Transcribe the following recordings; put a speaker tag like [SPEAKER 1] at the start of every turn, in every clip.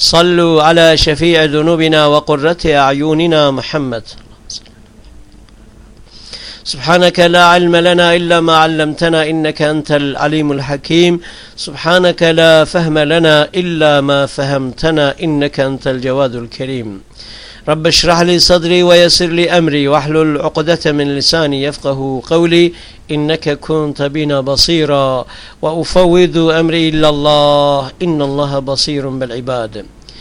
[SPEAKER 1] صلوا على شفيع ذنوبنا وقرة أعيننا محمد. سبحانك لا علم لنا إلا ما علمتنا إنك أنت العليم الحكيم. سبحانك لا فهم لنا إلا ما فهمتنا إنك أنت الجواد الكريم. رب اشرح لي صدري ويسر لي أمري واحلل عقدة من لساني يفقه قولي. إنك كنت بنا بصيرا. وأفوض أمري إلى الله. إن الله بصير بالعباد.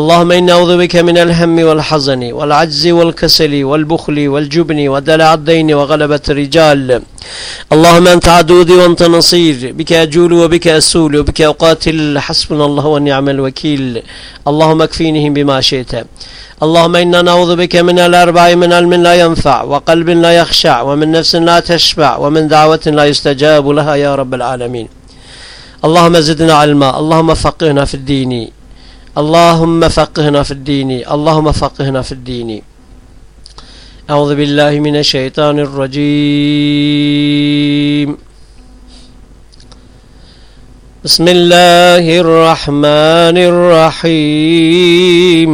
[SPEAKER 1] اللهم إني أعوذ بك من الهم والحزن والعجز والكسل والبخل والجبن ودلع الدين وغلبة الرجال. اللهم أنت عدودي وأنت نصير. بك أجول وبك أسول وبك أقاتل. حسبنا الله ونعم الوكيل. اللهم اكفينهم بما شئت. اللهم إنا نعوذ بك من الأربع من علم لا ينفع وقلب لا يخشع ومن نفس لا تشبع ومن دعوة لا يستجاب لها يا رب العالمين. اللهم زدنا علما. اللهم فقهنا في الدين. اللهم فقهنا في الدين اللهم فقهنا في الدين. أعوذ بالله من الشيطان الرجيم. بسم الله الرحمن الرحيم.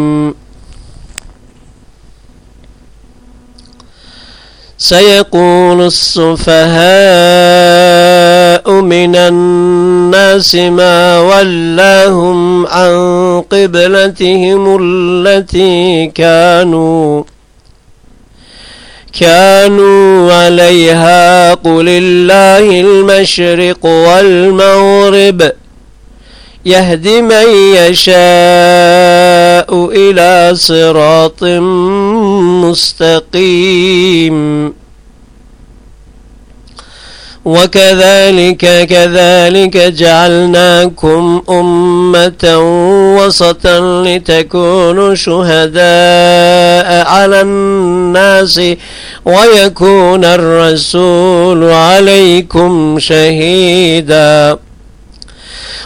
[SPEAKER 1] سيقول السفهاء من الناس ما ولاهم عن قبلتهم التي كانوا كانوا عليها قل الله المشرق والمغرب يهدي من يشاء إلى صراط مستقيم. وكذلك كذلك جعلناكم أمة وسطا لتكونوا شهداء على الناس ويكون الرسول عليكم شهيدا.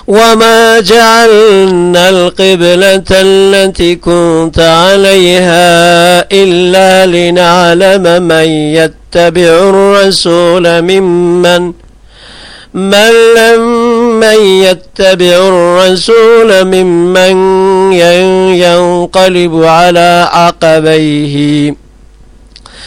[SPEAKER 1] وما جعلنا القبلة التي كنت عليها إلا لنعلم من يتبع الرسول ممن من لم يتبع الرسول ممن ينقلب على عقبيه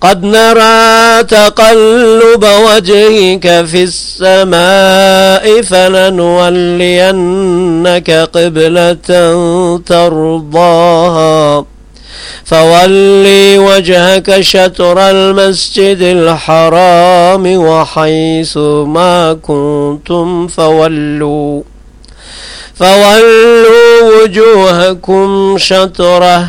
[SPEAKER 1] قد نرى تقلب وجهك في السماء فلنولينك قبلة ترضاها. فولي وجهك شطر المسجد الحرام وحيث ما كنتم فولوا. فولوا وجوهكم شطره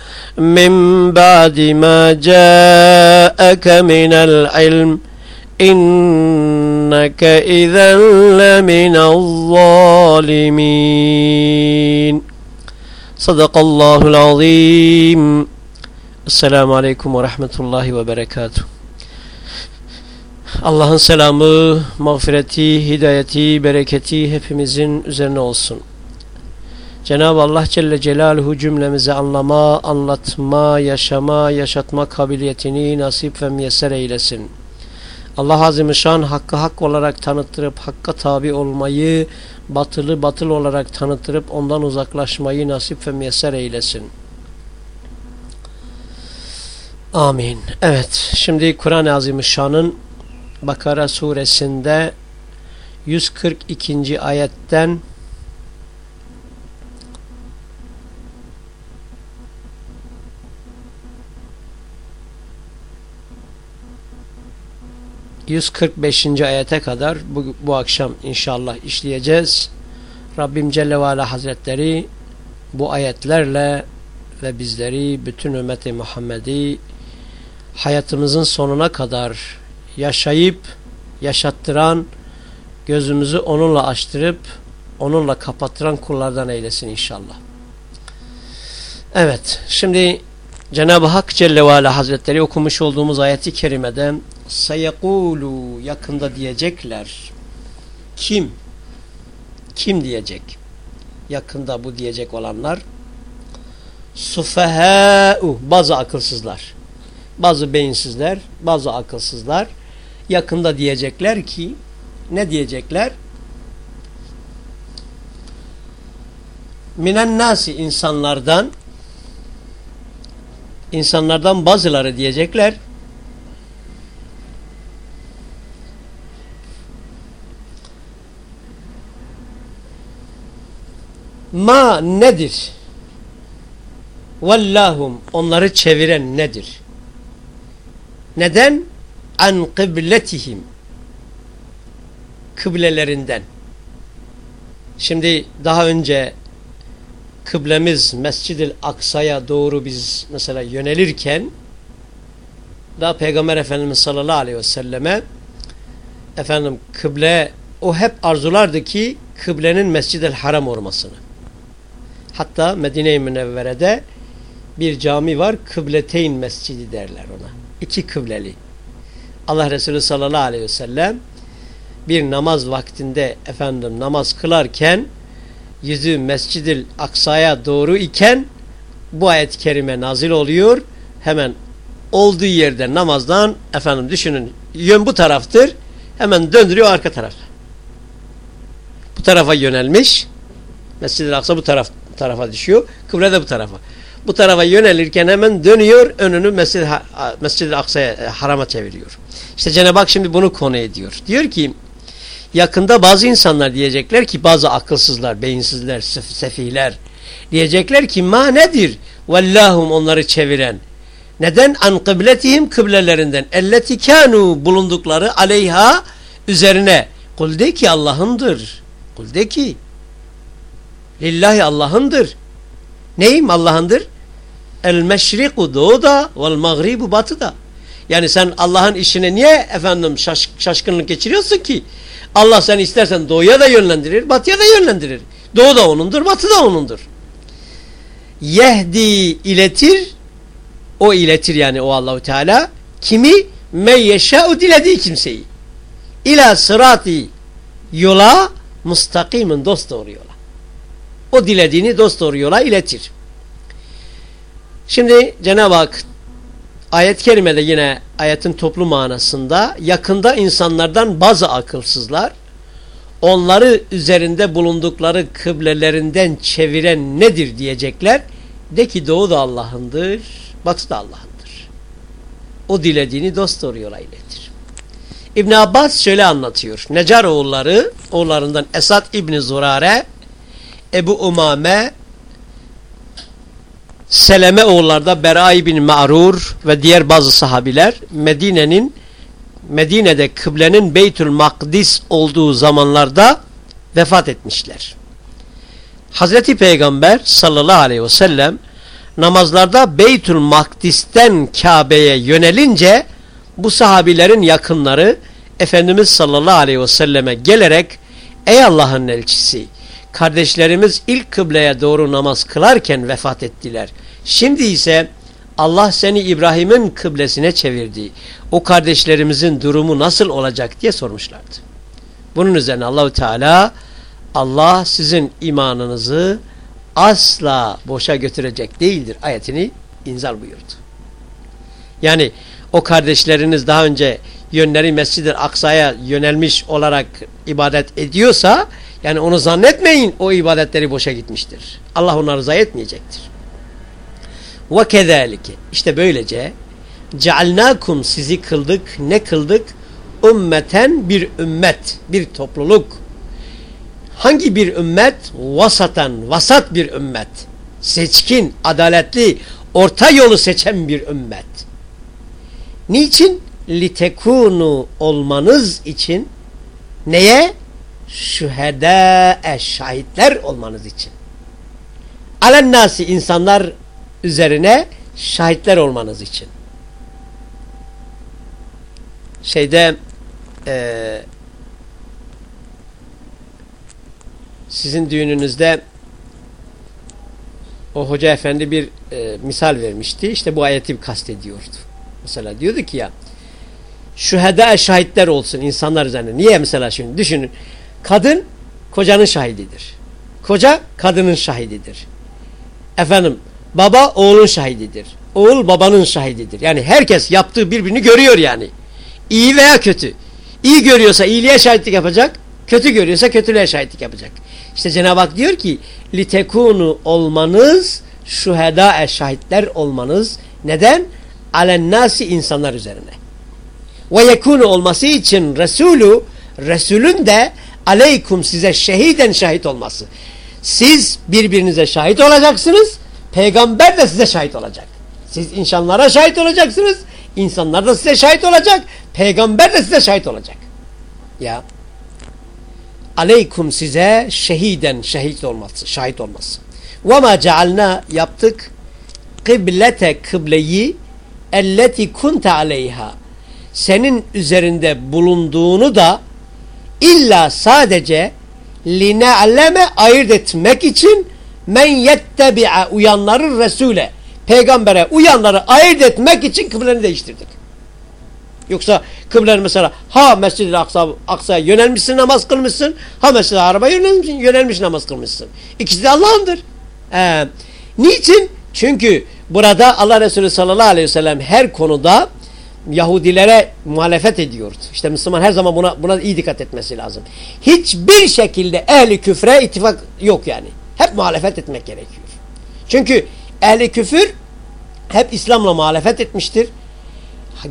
[SPEAKER 1] من بعد ما جاءك من العلم إنك إذا لمن الظالمين صدق الله العظيم السلام عليكم ورحمة الله وبركاته Allah'ın selamı, mağfireti, hidayeti, bereketi hepimizin üzerine olsun. Cenab-ı Allah Celle Celaluhu cümlemize anlama, anlatma, yaşama, yaşatma kabiliyetini nasip ve müyesser eylesin. Allah Azimüşşan hakkı hak olarak tanıttırıp hakka tabi olmayı, batılı batıl olarak tanıttırıp ondan uzaklaşmayı nasip ve müyesser eylesin. Amin. Evet, şimdi Kur'an-ı Azimüşşan'ın Bakara suresinde 142. ayetten 145. ayete kadar bu, bu akşam inşallah işleyeceğiz. Rabbim Celle ve Ala Hazretleri bu ayetlerle ve bizleri bütün ümmeti Muhammed'i hayatımızın sonuna kadar yaşayıp yaşattıran gözümüzü onunla açtırıp onunla kapattıran kullardan eylesin inşallah. Evet şimdi Cenab-ı Hak Celle ve Ala Hazretleri okumuş olduğumuz ayeti kerimeden sayekulu yakında diyecekler. Kim? Kim diyecek? Yakında bu diyecek olanlar sufehâ'u bazı akılsızlar. Bazı beyinsizler, bazı akılsızlar yakında diyecekler ki ne diyecekler? Minen nasi insanlardan insanlardan bazıları diyecekler ma nedir? Vallahum onları çeviren nedir? Neden? An kıbletihim kıblelerinden. Şimdi daha önce kıblemiz Mescid-i Aksa'ya doğru biz mesela yönelirken da Peygamber Efendimiz sallallahu aleyhi ve selleme efendim kıble o hep arzulardı ki kıblenin Mescid-i Haram olmasını. Hatta Medine-i Münevvere'de bir cami var. Kıbleteyn Mescidi derler ona. İki kıbleli. Allah Resulü sallallahu aleyhi ve sellem bir namaz vaktinde efendim namaz kılarken yüzü Mescid-i Aksa'ya doğru iken bu ayet-i kerime nazil oluyor. Hemen olduğu yerde namazdan efendim düşünün yön bu taraftır. Hemen döndürüyor arka tarafa. Bu tarafa yönelmiş. Mescid-i Aksa bu taraf tarafa düşüyor. Kıble de bu tarafa. bu tarafa yönelirken hemen dönüyor önünü Mescid-i Mescid Aksa'ya e, harama çeviriyor. İşte Cenab-ı Hak şimdi bunu konu ediyor. Diyor ki yakında bazı insanlar diyecekler ki bazı akılsızlar, beyinsizler, sefihler diyecekler ki ma nedir? Vallahum onları çeviren. Neden? An kıbletihim kıblelerinden. Elleti kanu bulundukları aleyha üzerine. Kul de ki Allah'ındır. Kul de ki lillahi Allah'ındır. Neyim Allah'ındır? El meşriku doğuda vel mağribu batıda. Yani sen Allah'ın işine niye efendim şaş şaşkınlık geçiriyorsun ki? Allah sen istersen doğuya da yönlendirir, batıya da yönlendirir. Doğu da onundur, batı da onundur. Yehdi iletir, o iletir yani o Allahu Teala kimi men yeşâ'u dilediği kimseyi. İla sırati yola mustakimin dost doğru yola. O dilediğini dost doğru yola iletir. Şimdi Cenab-ı Hak ayet-i kerimede yine ayetin toplu manasında yakında insanlardan bazı akılsızlar onları üzerinde bulundukları kıblelerinden çeviren nedir diyecekler. De ki doğu da Allah'ındır, batı da Allah'ındır. O dilediğini dost doğru yola iletir. İbn Abbas şöyle anlatıyor. Necar oğulları, oğullarından Esad İbni Zurare, Ebu Umame, Seleme oğullarda Beray bin Ma'rur ve diğer bazı sahabiler Medine'nin Medine'de kıblenin Beytül Makdis olduğu zamanlarda vefat etmişler. Hazreti Peygamber sallallahu aleyhi ve sellem namazlarda Beytül Makdis'ten Kabe'ye yönelince bu sahabilerin yakınları Efendimiz sallallahu aleyhi ve selleme gelerek ey Allah'ın elçisi kardeşlerimiz ilk kıbleye doğru namaz kılarken vefat ettiler. Şimdi ise Allah seni İbrahim'in kıblesine çevirdi. O kardeşlerimizin durumu nasıl olacak diye sormuşlardı. Bunun üzerine Allahu Teala Allah sizin imanınızı asla boşa götürecek değildir ayetini inzal buyurdu. Yani o kardeşleriniz daha önce yönleri Mescid-i Aksa'ya yönelmiş olarak ibadet ediyorsa yani onu zannetmeyin o ibadetleri boşa gitmiştir. Allah onları rıza etmeyecektir. Ve kezalike işte böylece cealnakum sizi kıldık ne kıldık? Ümmeten bir ümmet bir topluluk. Hangi bir ümmet? Vasatan vasat bir ümmet. Seçkin, adaletli, orta yolu seçen bir ümmet. Niçin? Litekunu olmanız için neye? Şühedâe şahitler olmanız için. Alennâsi insanlar üzerine şahitler olmanız için. Şeyde e, sizin düğününüzde o hoca efendi bir e, misal vermişti. İşte bu ayeti kastediyordu. Mesela diyordu ki ya şüheda şahitler olsun insanlar üzerine. Niye mesela şimdi düşünün. Kadın kocanın şahididir. Koca kadının şahididir. Efendim Baba oğlun şahididir. Oğul babanın şahididir. Yani herkes yaptığı birbirini görüyor yani. İyi veya kötü. İyi görüyorsa iyiliğe şahitlik yapacak. Kötü görüyorsa kötülüğe şahitlik yapacak. İşte Cenab-ı Hak diyor ki litekunu olmanız şuheda şahitler olmanız neden? Alennasi insanlar üzerine. Ve yekunu olması için Resulü Resulün de aleykum size şehiden şahit olması. Siz birbirinize şahit olacaksınız Peygamber de size şahit olacak. Siz insanlara şahit olacaksınız. İnsanlar da size şahit olacak. Peygamber de size şahit olacak. Ya. Aleykum size şehiden şehit olması, şahit olması. Ve ma cealna yaptık kıblete kıbleyi elleti kunte aleyha senin üzerinde bulunduğunu da illa sadece line'leme ayırt etmek için men yettebi'a uyanları Resul'e peygambere uyanları ayırt etmek için kıbleni değiştirdik. Yoksa kıblen mesela ha Mescid-i Aksa, yönelmişsin namaz kılmışsın ha Mescid-i Arab'a yönelmiş, yönelmiş namaz kılmışsın. İkisi de Allah'ındır. Ee, niçin? Çünkü burada Allah Resulü sallallahu aleyhi ve sellem her konuda Yahudilere muhalefet ediyordu. İşte Müslüman her zaman buna, buna iyi dikkat etmesi lazım. Hiçbir şekilde ehli küfre ittifak yok yani. Hep muhalefet etmek gerekiyor. Çünkü ehli küfür hep İslam'la muhalefet etmiştir.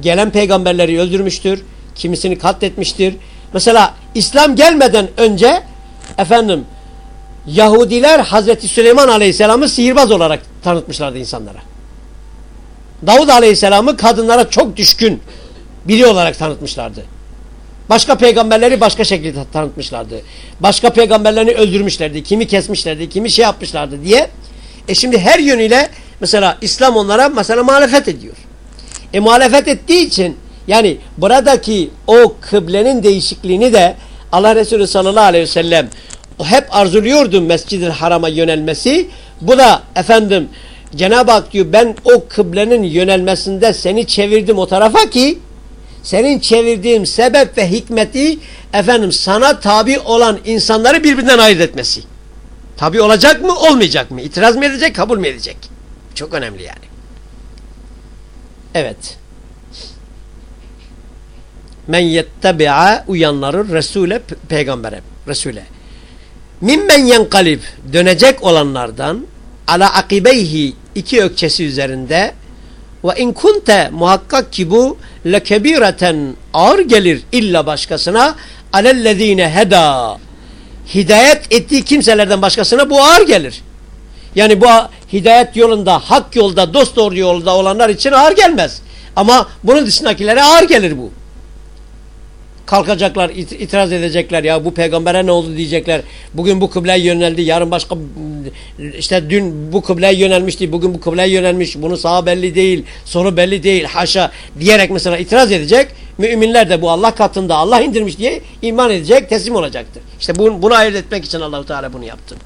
[SPEAKER 1] Gelen peygamberleri öldürmüştür. Kimisini katletmiştir. Mesela İslam gelmeden önce efendim Yahudiler Hazreti Süleyman Aleyhisselam'ı sihirbaz olarak tanıtmışlardı insanlara. Davud Aleyhisselam'ı kadınlara çok düşkün biri olarak tanıtmışlardı. Başka peygamberleri başka şekilde tanıtmışlardı. Başka peygamberlerini öldürmüşlerdi. Kimi kesmişlerdi, kimi şey yapmışlardı diye. E şimdi her yönüyle mesela İslam onlara mesela muhalefet ediyor. E muhalefet ettiği için yani buradaki o kıblenin değişikliğini de Allah Resulü sallallahu aleyhi ve sellem hep arzuluyordu Mescid-i Haram'a yönelmesi. Bu da efendim Cenab-ı Hak diyor ben o kıblenin yönelmesinde seni çevirdim o tarafa ki senin çevirdiğim sebep ve hikmeti efendim sana tabi olan insanları birbirinden ayırt etmesi. Tabi olacak mı olmayacak mı? İtiraz mı edecek kabul mü edecek? Çok önemli yani. Evet. Men yettebi'a uyanları Resul'e peygambere Resul'e. Mimmen yenkalib dönecek olanlardan ala akibeyhi iki ökçesi üzerinde ve in kunte muhakkak ki bu lekebireten ağır gelir illa başkasına alellezine heda hidayet ettiği kimselerden başkasına bu ağır gelir. Yani bu hidayet yolunda, hak yolda, dost doğru yolda olanlar için ağır gelmez. Ama bunun dışındakilere ağır gelir bu kalkacaklar, itiraz edecekler ya bu peygambere ne oldu diyecekler. Bugün bu kıbleye yöneldi, yarın başka işte dün bu kıbleye yönelmişti, bugün bu kıbleye yönelmiş. Bunu sağa belli değil, sonu belli değil, haşa diyerek mesela itiraz edecek. Müminler de bu Allah katında Allah indirmiş diye iman edecek, teslim olacaktır. İşte bunu, bunu ayırt etmek için Allahu Teala bunu yaptı.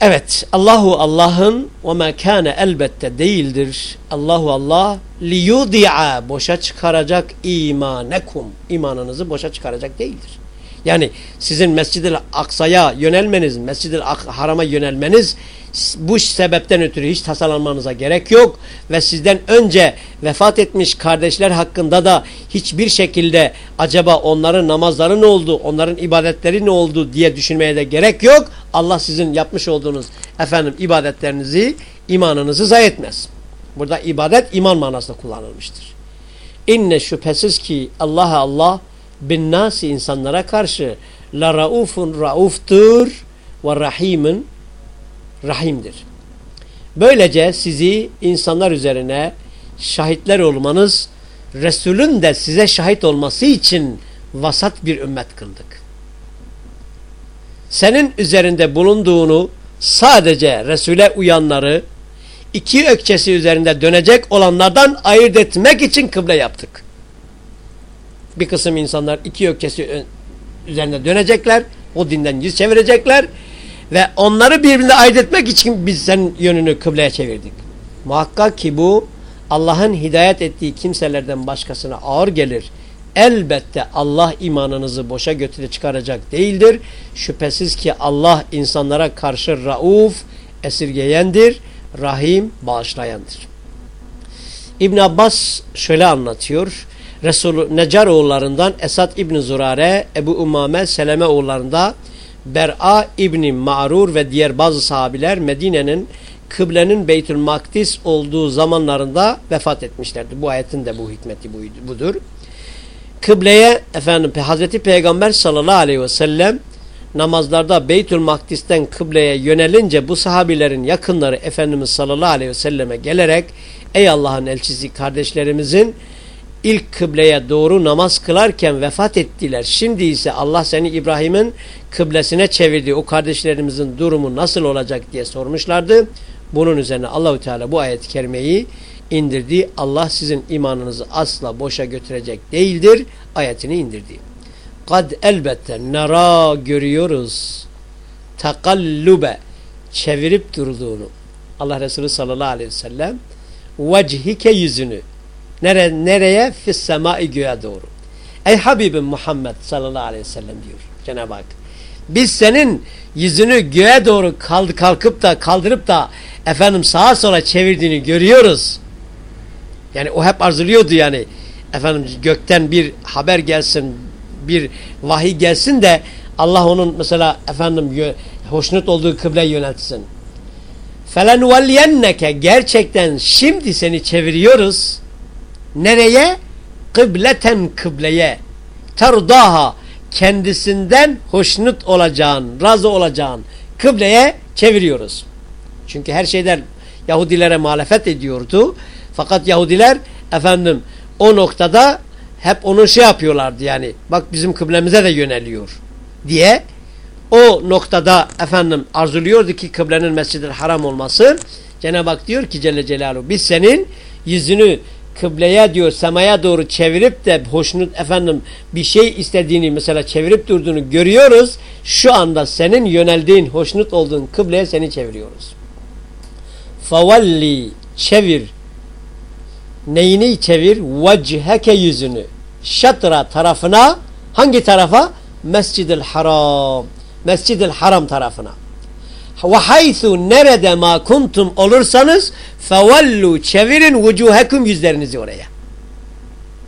[SPEAKER 1] Evet Allahu Allah'ın ve ma kana elbette değildir. Allahu Allah li yudi'a boşa çıkaracak imanekum. İmanınızı boşa çıkaracak değildir. Yani sizin Mescid-i Aksa'ya yönelmeniz, Mescid-i Haram'a yönelmeniz bu sebepten ötürü hiç tasalanmanıza gerek yok ve sizden önce vefat etmiş kardeşler hakkında da hiçbir şekilde acaba onların namazları ne oldu, onların ibadetleri ne oldu diye düşünmeye de gerek yok. Allah sizin yapmış olduğunuz efendim ibadetlerinizi, imanınızı zayi etmez. Burada ibadet iman manasında kullanılmıştır. İnne şüphesiz ki Allah'a Allah bin nasi insanlara karşı la raufun rauftur ve rahimin rahimdir. Böylece sizi insanlar üzerine şahitler olmanız, Resulün de size şahit olması için vasat bir ümmet kıldık. Senin üzerinde bulunduğunu sadece Resul'e uyanları, iki ökçesi üzerinde dönecek olanlardan ayırt etmek için kıble yaptık. Bir kısım insanlar iki ökçesi üzerinde dönecekler, o dinden yüz çevirecekler ve onları birbirine ayırt etmek için biz senin yönünü kıbleye çevirdik. Muhakkak ki bu Allah'ın hidayet ettiği kimselerden başkasına ağır gelir. Elbette Allah imanınızı boşa götüre çıkaracak değildir. Şüphesiz ki Allah insanlara karşı rauf, esirgeyendir, rahim, bağışlayandır. İbn Abbas şöyle anlatıyor. Resul Necar oğullarından Esad İbn Zurare, Ebu Umame, Seleme oğullarında Ber'a İbni Ma'rur ve diğer bazı sahabiler Medine'nin kıblenin Beytül Makdis olduğu zamanlarında vefat etmişlerdi. Bu ayetin de bu hikmeti budur. Kıbleye efendim Hazreti Peygamber sallallahu aleyhi ve sellem namazlarda Beytül Makdis'ten kıbleye yönelince bu sahabilerin yakınları Efendimiz sallallahu aleyhi ve selleme gelerek ey Allah'ın elçisi kardeşlerimizin ilk kıbleye doğru namaz kılarken vefat ettiler. Şimdi ise Allah seni İbrahim'in kıblesine çevirdi. O kardeşlerimizin durumu nasıl olacak diye sormuşlardı. Bunun üzerine Allahü Teala bu ayet-i kerimeyi indirdi. Allah sizin imanınızı asla boşa götürecek değildir. Ayetini indirdi. Kad elbette nara görüyoruz. Takallube çevirip durduğunu. Allah Resulü sallallahu aleyhi ve sellem vechike yüzünü Nere, nereye? Fis semai göğe doğru. Ey Habibim Muhammed sallallahu aleyhi ve sellem diyor Cenab-ı Hak. Biz senin yüzünü göğe doğru kaldı, kalkıp da kaldırıp da efendim sağa sola çevirdiğini görüyoruz. Yani o hep arzuluyordu yani. Efendim gökten bir haber gelsin, bir vahiy gelsin de Allah onun mesela efendim hoşnut olduğu kıble yöneltsin. فَلَنُوَلْيَنَّكَ Gerçekten şimdi seni çeviriyoruz. Nereye? Kıbleten kıbleye. Terdaha. Kendisinden hoşnut olacağın, razı olacağın kıbleye çeviriyoruz. Çünkü her şeyden Yahudilere muhalefet ediyordu. Fakat Yahudiler efendim o noktada hep onu şey yapıyorlardı yani. Bak bizim kıblemize de yöneliyor diye o noktada efendim arzuluyordu ki kıblenin mescid haram olması. Cenab-ı Hak diyor ki Celle Celaluhu biz senin yüzünü kıbleye diyor semaya doğru çevirip de hoşnut efendim bir şey istediğini mesela çevirip durduğunu görüyoruz. Şu anda senin yöneldiğin hoşnut olduğun kıbleye seni çeviriyoruz. Favalli çevir neyini çevir? Vechheke yüzünü. Şatra tarafına hangi tarafa? Mescid-i Haram. Mescid-i Haram tarafına. Ve haythu nerede ma kuntum olursanız fevellu çevirin vucuhekum yüzlerinizi oraya.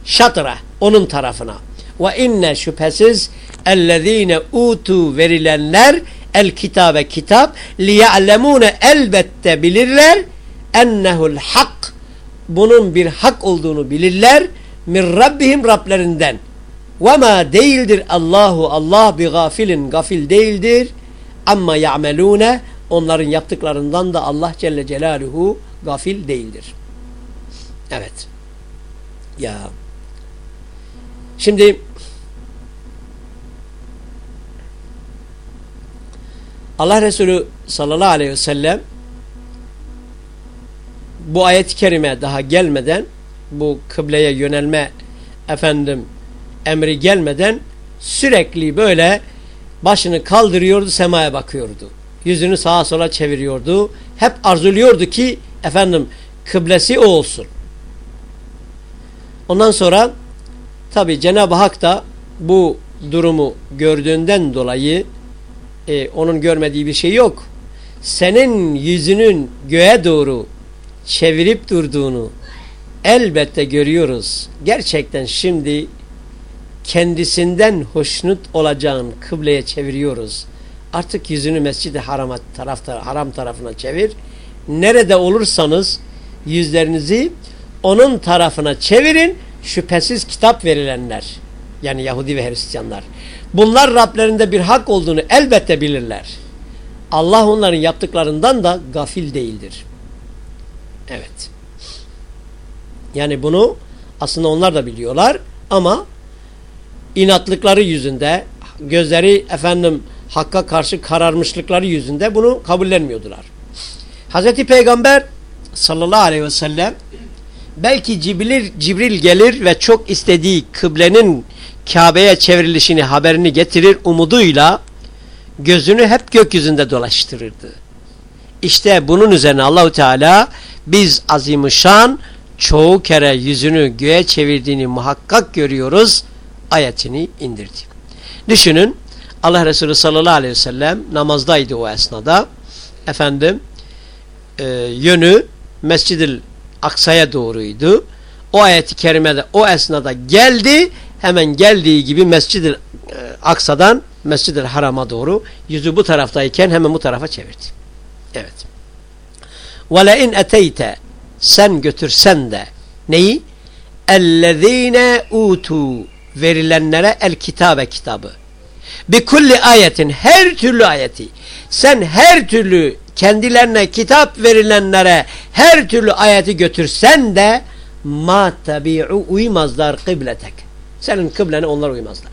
[SPEAKER 1] Şatra onun tarafına. Ve inne şüphesiz ellezine utu verilenler el kitabe kitap liye'lemune elbette bilirler ennehul hak bunun bir hak olduğunu bilirler min rabbihim Rablerinden ve ma değildir Allahu Allah bi gafilin gafil değildir amma ya'melune onların yaptıklarından da Allah Celle Celaluhu gafil değildir. Evet. Ya. Şimdi Allah Resulü sallallahu aleyhi ve sellem bu ayet-i kerime daha gelmeden bu kıbleye yönelme efendim emri gelmeden sürekli böyle başını kaldırıyordu semaya bakıyordu. Yüzünü sağa sola çeviriyordu. Hep arzuluyordu ki efendim kıblesi o olsun. Ondan sonra tabi Cenab-ı Hak da bu durumu gördüğünden dolayı e, onun görmediği bir şey yok. Senin yüzünün göğe doğru çevirip durduğunu elbette görüyoruz. Gerçekten şimdi kendisinden hoşnut olacağın kıbleye çeviriyoruz. Artık yüzünü mescidi harama tarafta, haram tarafına çevir. Nerede olursanız yüzlerinizi onun tarafına çevirin. Şüphesiz kitap verilenler yani Yahudi ve Hristiyanlar. Bunlar Rablerinde bir hak olduğunu elbette bilirler. Allah onların yaptıklarından da gafil değildir. Evet. Yani bunu aslında onlar da biliyorlar ama inatlıkları yüzünde gözleri efendim hakka karşı kararmışlıkları yüzünde bunu kabullenmiyordular. Hazreti Peygamber sallallahu aleyhi ve sellem belki Cibril, Cibril gelir ve çok istediği kıblenin Kabe'ye çevrilişini haberini getirir umuduyla gözünü hep gökyüzünde dolaştırırdı. İşte bunun üzerine Allahu Teala biz azimuşan çoğu kere yüzünü göğe çevirdiğini muhakkak görüyoruz ayetini indirdi. Düşünün Allah Resulü sallallahu aleyhi ve sellem namazdaydı o esnada. Efendim e, yönü Mescid-i Aksa'ya doğruydu. O ayeti kerimede o esnada geldi. Hemen geldiği gibi Mescid-i e, Aksa'dan Mescid-i Haram'a doğru yüzü bu taraftayken hemen bu tarafa çevirdi. Evet. وَلَاِنْ اَتَيْتَ Sen götürsen de neyi? اَلَّذ۪ينَ اُوتُوا Verilenlere el kitabe kitabı. Bi kulli ayetin her türlü ayeti. Sen her türlü kendilerine kitap verilenlere her türlü ayeti götürsen de ma tabi'u uymazlar kıbletek. Senin kıblene onlar uymazlar.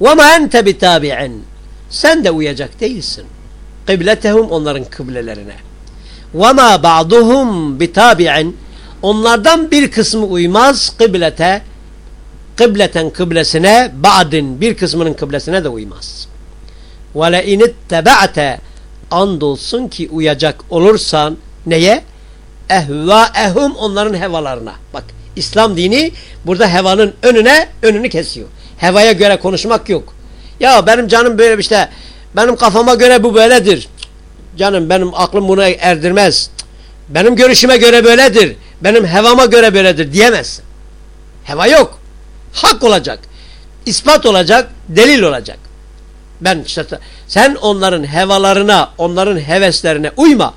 [SPEAKER 1] Ve ma ente bitabi'in. Sen de uyacak değilsin. Kıbletehum onların kıblelerine. Ve ma ba'duhum bitabi'in. Onlardan bir kısmı uymaz kıblete. Kıbleten kıblesine ba'din bir kısmının kıblesine de uymaz. Ve le inittebe'te andolsun ki uyacak olursan neye? Ehvaehum onların hevalarına. Bak İslam dini burada hevanın önüne önünü kesiyor. Hevaya göre konuşmak yok. Ya benim canım böyle işte benim kafama göre bu böyledir. Canım benim aklım bunu erdirmez. Benim görüşüme göre böyledir. Benim hevama göre böyledir diyemezsin. Heva yok. Hak olacak. ispat olacak. Delil olacak. Ben işte sen onların hevalarına, onların heveslerine uyma.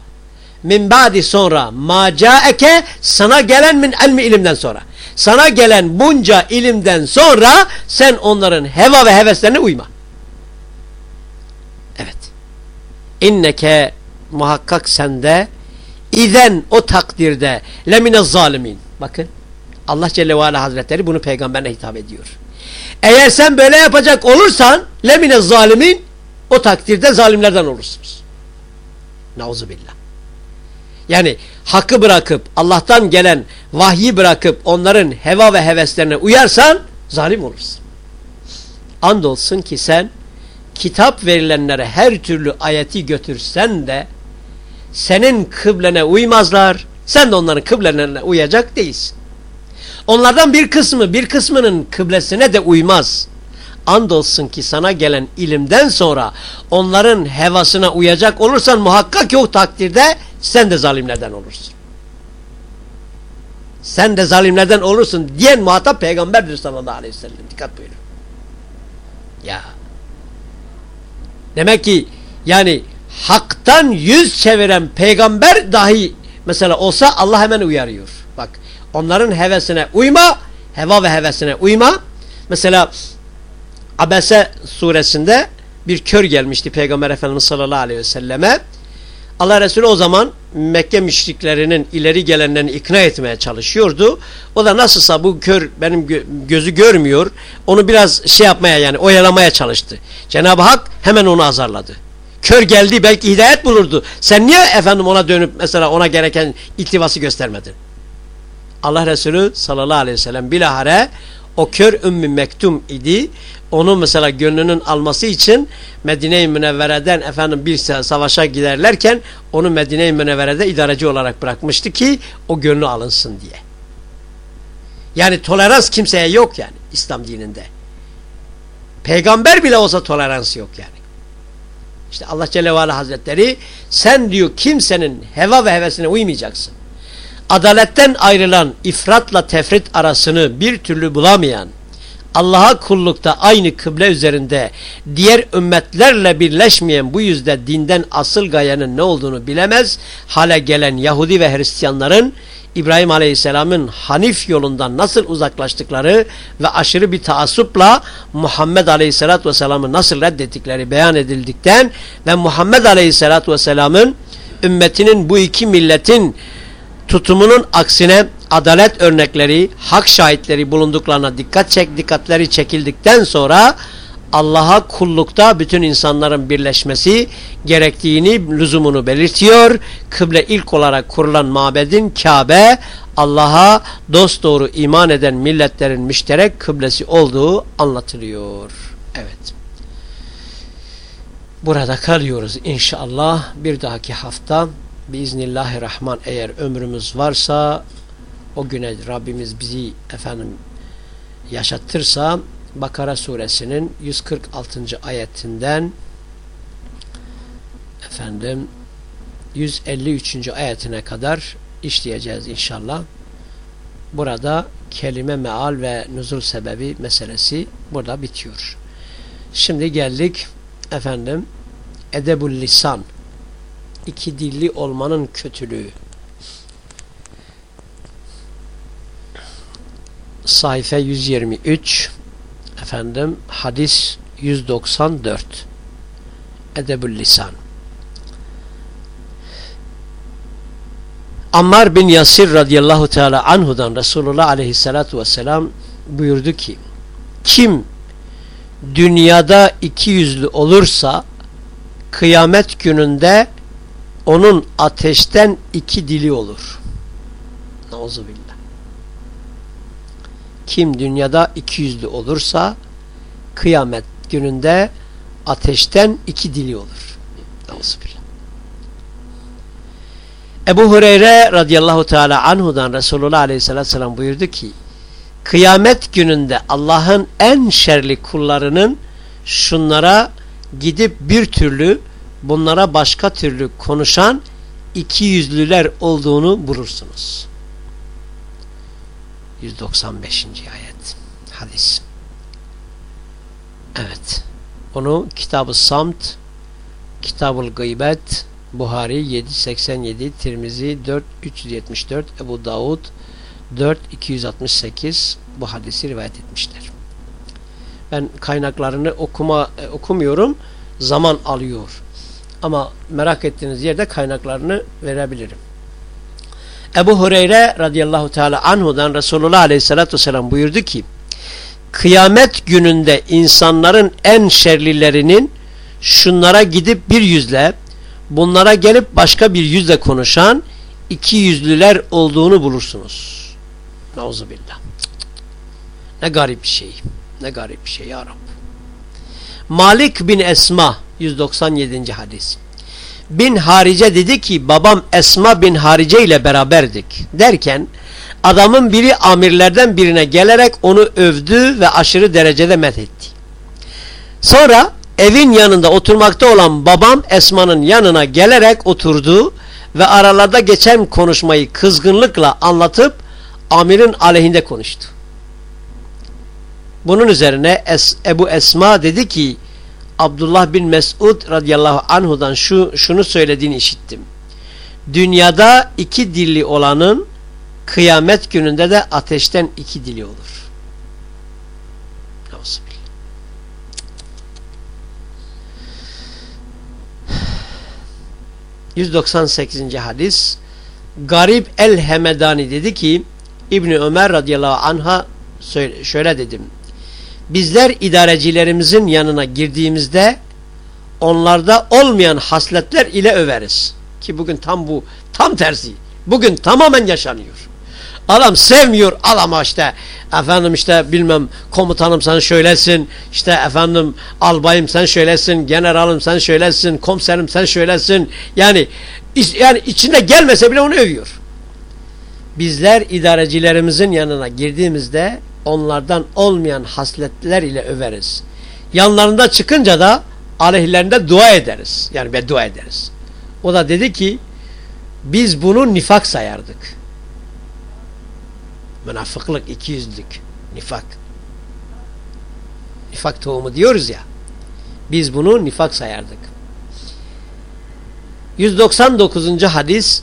[SPEAKER 1] Min ba'di sonra ma caeke sana gelen min ilmi ilimden sonra. Sana gelen bunca ilimden sonra sen onların heva ve heveslerine uyma. Evet. İnneke muhakkak sende izen o takdirde lemine zalimin. Bakın Allah Celle ve Ala Hazretleri bunu peygamberine hitap ediyor. Eğer sen böyle yapacak olursan lemine zalimin o takdirde zalimlerden olursunuz. Nauzubillah. Yani hakkı bırakıp Allah'tan gelen vahyi bırakıp onların heva ve heveslerine uyarsan zalim olursun. Andolsun ki sen kitap verilenlere her türlü ayeti götürsen de senin kıblene uymazlar. Sen de onların kıblelerine uyacak değilsin. Onlardan bir kısmı bir kısmının kıblesine de uymaz. Andolsun ki sana gelen ilimden sonra onların hevasına uyacak olursan muhakkak yok takdirde sen de zalimlerden olursun. Sen de zalimlerden olursun diyen muhatap peygamberdir sallallahu aleyhi ve sellem. Dikkat buyurun. Ya. Demek ki yani haktan yüz çeviren peygamber dahi mesela olsa Allah hemen uyarıyor. Bak onların hevesine uyma, heva ve hevesine uyma. Mesela Abese suresinde bir kör gelmişti Peygamber Efendimiz sallallahu aleyhi ve selleme. Allah Resulü o zaman Mekke müşriklerinin ileri gelenlerini ikna etmeye çalışıyordu. O da nasılsa bu kör benim gözü görmüyor. Onu biraz şey yapmaya yani oyalamaya çalıştı. Cenab-ı Hak hemen onu azarladı. Kör geldi belki hidayet bulurdu. Sen niye efendim ona dönüp mesela ona gereken iltivası göstermedin? Allah Resulü sallallahu aleyhi ve sellem bilahare o kör Ümmü Mektum idi. Onu mesela gönlünün alması için Medine-i Münevvere'den efendim bir savaşa giderlerken onu Medine-i Münevvere'de idareci olarak bırakmıştı ki o gönlü alınsın diye. Yani tolerans kimseye yok yani İslam dininde. Peygamber bile olsa tolerans yok yani. İşte Allah Celle ve Ala Hazretleri sen diyor kimsenin heva ve hevesine uymayacaksın. Adaletten ayrılan ifratla tefrit arasını bir türlü bulamayan, Allah'a kullukta aynı kıble üzerinde diğer ümmetlerle birleşmeyen bu yüzde dinden asıl gayenin ne olduğunu bilemez. Hale gelen Yahudi ve Hristiyanların İbrahim Aleyhisselam'ın Hanif yolundan nasıl uzaklaştıkları ve aşırı bir taassupla Muhammed Aleyhisselatü Vesselam'ı nasıl reddettikleri beyan edildikten ve Muhammed Aleyhisselatü Vesselam'ın ümmetinin bu iki milletin tutumunun aksine adalet örnekleri, hak şahitleri bulunduklarına dikkat çek, dikkatleri çekildikten sonra Allah'a kullukta bütün insanların birleşmesi gerektiğini, lüzumunu belirtiyor. Kıble ilk olarak kurulan mabedin Kabe, Allah'a dosdoğru iman eden milletlerin müşterek kıblesi olduğu anlatılıyor. Evet. Burada kalıyoruz inşallah. Bir dahaki hafta biiznillahirrahman eğer ömrümüz varsa o güne Rabbimiz bizi efendim yaşatırsa Bakara suresinin 146. ayetinden efendim 153. ayetine kadar işleyeceğiz inşallah. Burada kelime meal ve nüzul sebebi meselesi burada bitiyor. Şimdi geldik efendim edebul lisan iki dilli olmanın kötülüğü. Sayfa 123 efendim hadis 194 Edebül Lisan Ammar bin Yasir radıyallahu teala anhudan Resulullah aleyhissalatu vesselam buyurdu ki kim dünyada iki yüzlü olursa kıyamet gününde onun ateşten iki dili olur. Nauzubillah. Kim dünyada iki yüzlü olursa kıyamet gününde ateşten iki dili olur. Ebu Hureyre radıyallahu teala anhudan Resulullah aleyhissalatü vesselam buyurdu ki kıyamet gününde Allah'ın en şerli kullarının şunlara gidip bir türlü bunlara başka türlü konuşan iki yüzlüler olduğunu bulursunuz. 195. ayet hadis. Evet. Onu Kitab-ı Samt, Kitab-ı Gıybet, Buhari 787, Tirmizi 4374, Ebu Davud 4268 bu hadisi rivayet etmişler. Ben kaynaklarını okuma e, okumuyorum. Zaman alıyor. Ama merak ettiğiniz yerde kaynaklarını verebilirim. Ebu Hureyre radıyallahu teala anhudan Resulullah aleyhissalatü vesselam buyurdu ki kıyamet gününde insanların en şerlilerinin şunlara gidip bir yüzle bunlara gelip başka bir yüzle konuşan iki yüzlüler olduğunu bulursunuz. Nauzubillah. Ne garip bir şey. Ne garip bir şey ya Rab. Malik bin Esma 197. hadis. Bin Harice dedi ki babam Esma bin Harice ile beraberdik derken adamın biri amirlerden birine gelerek onu övdü ve aşırı derecede methetti. Sonra evin yanında oturmakta olan babam Esma'nın yanına gelerek oturdu ve aralarda geçen konuşmayı kızgınlıkla anlatıp amirin aleyhinde konuştu. Bunun üzerine es Ebu Esma dedi ki Abdullah bin Mesud radıyallahu anhudan şu, şunu söylediğini işittim. Dünyada iki dilli olanın kıyamet gününde de ateşten iki dili olur. 198. hadis Garip el-Hemedani dedi ki İbni Ömer radıyallahu anha şöyle dedim. Bizler idarecilerimizin yanına girdiğimizde onlarda olmayan hasletler ile överiz. Ki bugün tam bu, tam tersi. Bugün tamamen yaşanıyor. Adam sevmiyor adama işte efendim işte bilmem komutanım sen şöylesin işte efendim albayım sen şöylesin generalım sen şöylesin komiserim sen şöylesin yani yani içinde gelmese bile onu övüyor. Bizler idarecilerimizin yanına girdiğimizde onlardan olmayan hasletler ile överiz. Yanlarında çıkınca da aleyhlerinde dua ederiz. Yani beddua ederiz. O da dedi ki biz bunu nifak sayardık. Münafıklık, ikiyüzlük, nifak. Nifak tohumu diyoruz ya. Biz bunu nifak sayardık. 199. hadis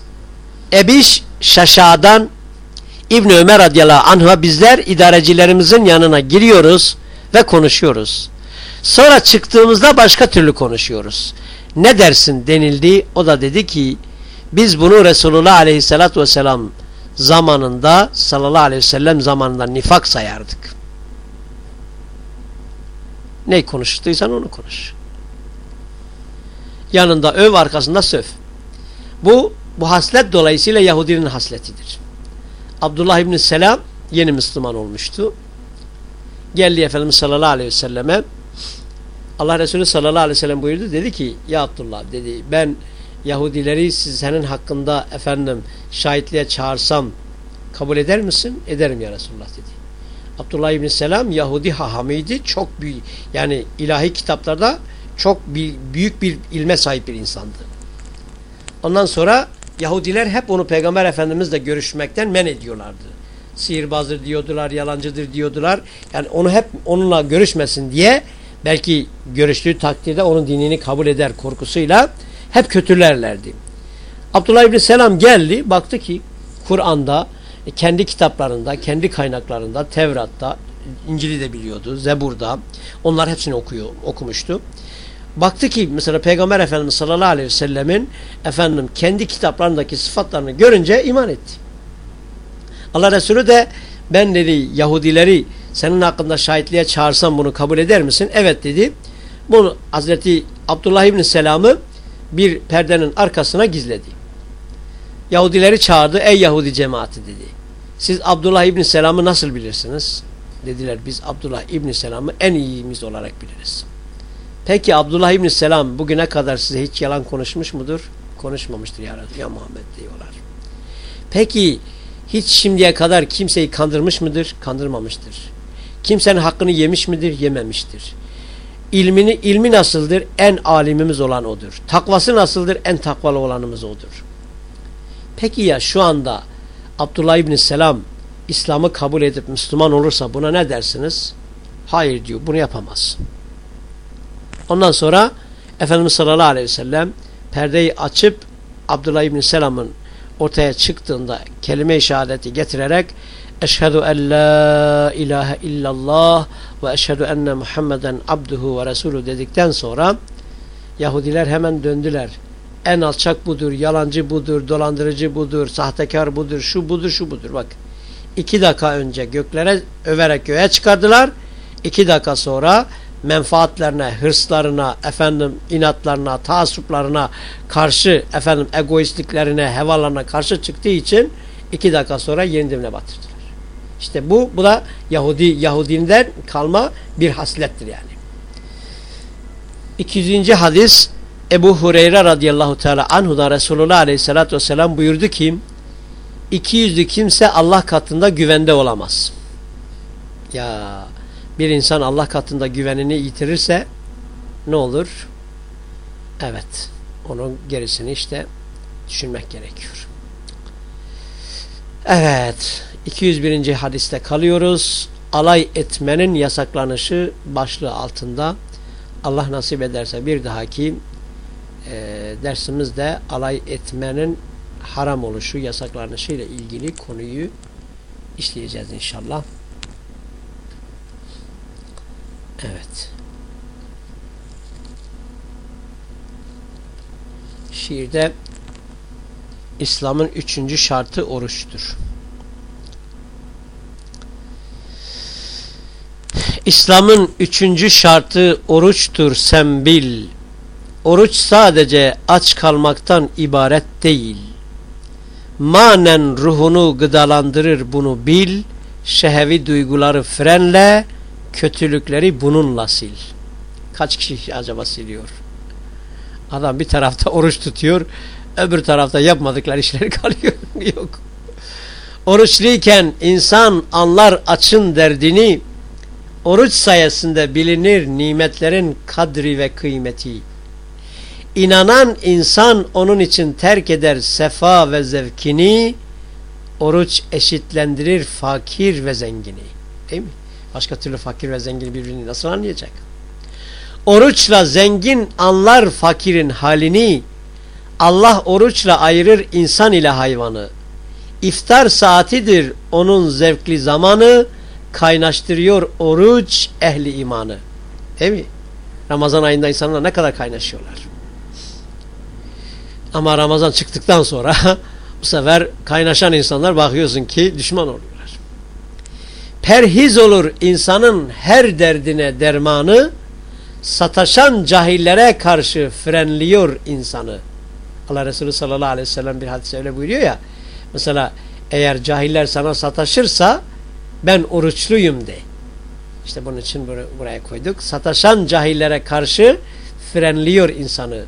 [SPEAKER 1] Ebiş Şaşa'dan İbn Ömer radıyallahu anh'a bizler idarecilerimizin yanına giriyoruz ve konuşuyoruz. Sonra çıktığımızda başka türlü konuşuyoruz. Ne dersin denildi. O da dedi ki biz bunu Resulullah aleyhissalatü vesselam zamanında sallallahu aleyhi ve sellem zamanında nifak sayardık. Ne konuştuysan onu konuş. Yanında öv arkasında söv. Bu bu haslet dolayısıyla Yahudinin hasletidir. Abdullah İbni Selam yeni Müslüman olmuştu. Geldi Efendimiz sallallahu aleyhi ve selleme Allah Resulü sallallahu aleyhi ve sellem buyurdu. Dedi ki ya Abdullah dedi ben Yahudileri senin hakkında efendim şahitliğe çağırsam kabul eder misin? Ederim ya Resulullah dedi. Abdullah İbni Selam Yahudi hahamıydı. Çok büyük yani ilahi kitaplarda çok büyük bir ilme sahip bir insandı. Ondan sonra Yahudiler hep onu Peygamber Efendimizle görüşmekten men ediyorlardı. Sihirbazdır diyordular, yalancıdır diyordular. Yani onu hep onunla görüşmesin diye belki görüştüğü takdirde onun dinini kabul eder korkusuyla hep kötülerlerdi. Abdullah İbni Selam geldi, baktı ki Kur'an'da, e, kendi kitaplarında, kendi kaynaklarında, Tevrat'ta, İncil'i de biliyordu, Zebur'da, onlar hepsini okuyor, okumuştu. Baktı ki mesela Peygamber Efendimiz sallallahu aleyhi ve sellemin efendim kendi kitaplarındaki sıfatlarını görünce iman etti. Allah Resulü de ben dedi Yahudileri senin hakkında şahitliğe çağırsam bunu kabul eder misin? Evet dedi. Bunu Hazreti Abdullah İbni Selam'ı bir perdenin arkasına gizledi. Yahudileri çağırdı. Ey Yahudi cemaati dedi. Siz Abdullah İbni Selam'ı nasıl bilirsiniz? Dediler biz Abdullah İbni Selam'ı en iyimiz olarak biliriz. Peki Abdullah İbni Selam bugüne kadar size hiç yalan konuşmuş mudur? Konuşmamıştır ya, ya Muhammed diyorlar. Peki hiç şimdiye kadar kimseyi kandırmış mıdır? Kandırmamıştır. Kimsenin hakkını yemiş midir? Yememiştir. İlmini, ilmi nasıldır? En alimimiz olan odur. Takvası nasıldır? En takvalı olanımız odur. Peki ya şu anda Abdullah İbni Selam İslam'ı kabul edip Müslüman olursa buna ne dersiniz? Hayır diyor bunu yapamaz. Ondan sonra Efendimiz sallallahu aleyhi ve sellem perdeyi açıp Abdullah İbni Selam'ın ortaya çıktığında kelime-i şehadeti getirerek Eşhedü en la ilahe illallah ve eşhedü enne Muhammeden abduhu ve resulü dedikten sonra Yahudiler hemen döndüler. En alçak budur, yalancı budur, dolandırıcı budur, sahtekar budur, şu budur, şu budur. Bak iki dakika önce göklere överek göğe çıkardılar. İki dakika sonra menfaatlerine, hırslarına, efendim inatlarına, taassuplarına karşı, efendim egoistliklerine, hevalarına karşı çıktığı için iki dakika sonra yerin batırdılar. İşte bu, bu da Yahudi, Yahudinden kalma bir haslettir yani. 200. hadis Ebu Hureyre radıyallahu teala anhuda Resulullah aleyhissalatü vesselam buyurdu ki iki yüzlü kimse Allah katında güvende olamaz. Ya bir insan Allah katında güvenini yitirirse ne olur? Evet. Onun gerisini işte düşünmek gerekiyor. Evet. 201. hadiste kalıyoruz. Alay etmenin yasaklanışı başlığı altında. Allah nasip ederse bir dahaki e, dersimizde alay etmenin haram oluşu, yasaklanışı ile ilgili konuyu işleyeceğiz inşallah. Evet. Şiirde İslam'ın üçüncü şartı oruçtur. İslam'ın üçüncü şartı oruçtur sen bil. Oruç sadece aç kalmaktan ibaret değil. Manen ruhunu gıdalandırır bunu bil. Şehevi duyguları frenle, kötülükleri bununla sil. Kaç kişi acaba siliyor? Adam bir tarafta oruç tutuyor, öbür tarafta yapmadıkları işleri kalıyor. Yok. Oruçluyken insan anlar açın derdini, oruç sayesinde bilinir nimetlerin kadri ve kıymeti. İnanan insan onun için terk eder sefa ve zevkini, oruç eşitlendirir fakir ve zengini. Değil mi? Başka türlü fakir ve zengin birbirini nasıl anlayacak? Oruçla zengin anlar fakirin halini, Allah oruçla ayırır insan ile hayvanı. İftar saatidir onun zevkli zamanı, kaynaştırıyor oruç ehli imanı. Değil mi? Ramazan ayında insanlar ne kadar kaynaşıyorlar. Ama Ramazan çıktıktan sonra bu sefer kaynaşan insanlar bakıyorsun ki düşman oluyorlar. Perhiz olur insanın her derdine dermanı, sataşan cahillere karşı frenliyor insanı. Allah Resulü sallallahu aleyhi ve sellem bir hadis öyle buyuruyor ya, mesela eğer cahiller sana sataşırsa ben oruçluyum de. İşte bunun için buraya koyduk. Sataşan cahillere karşı frenliyor insanı.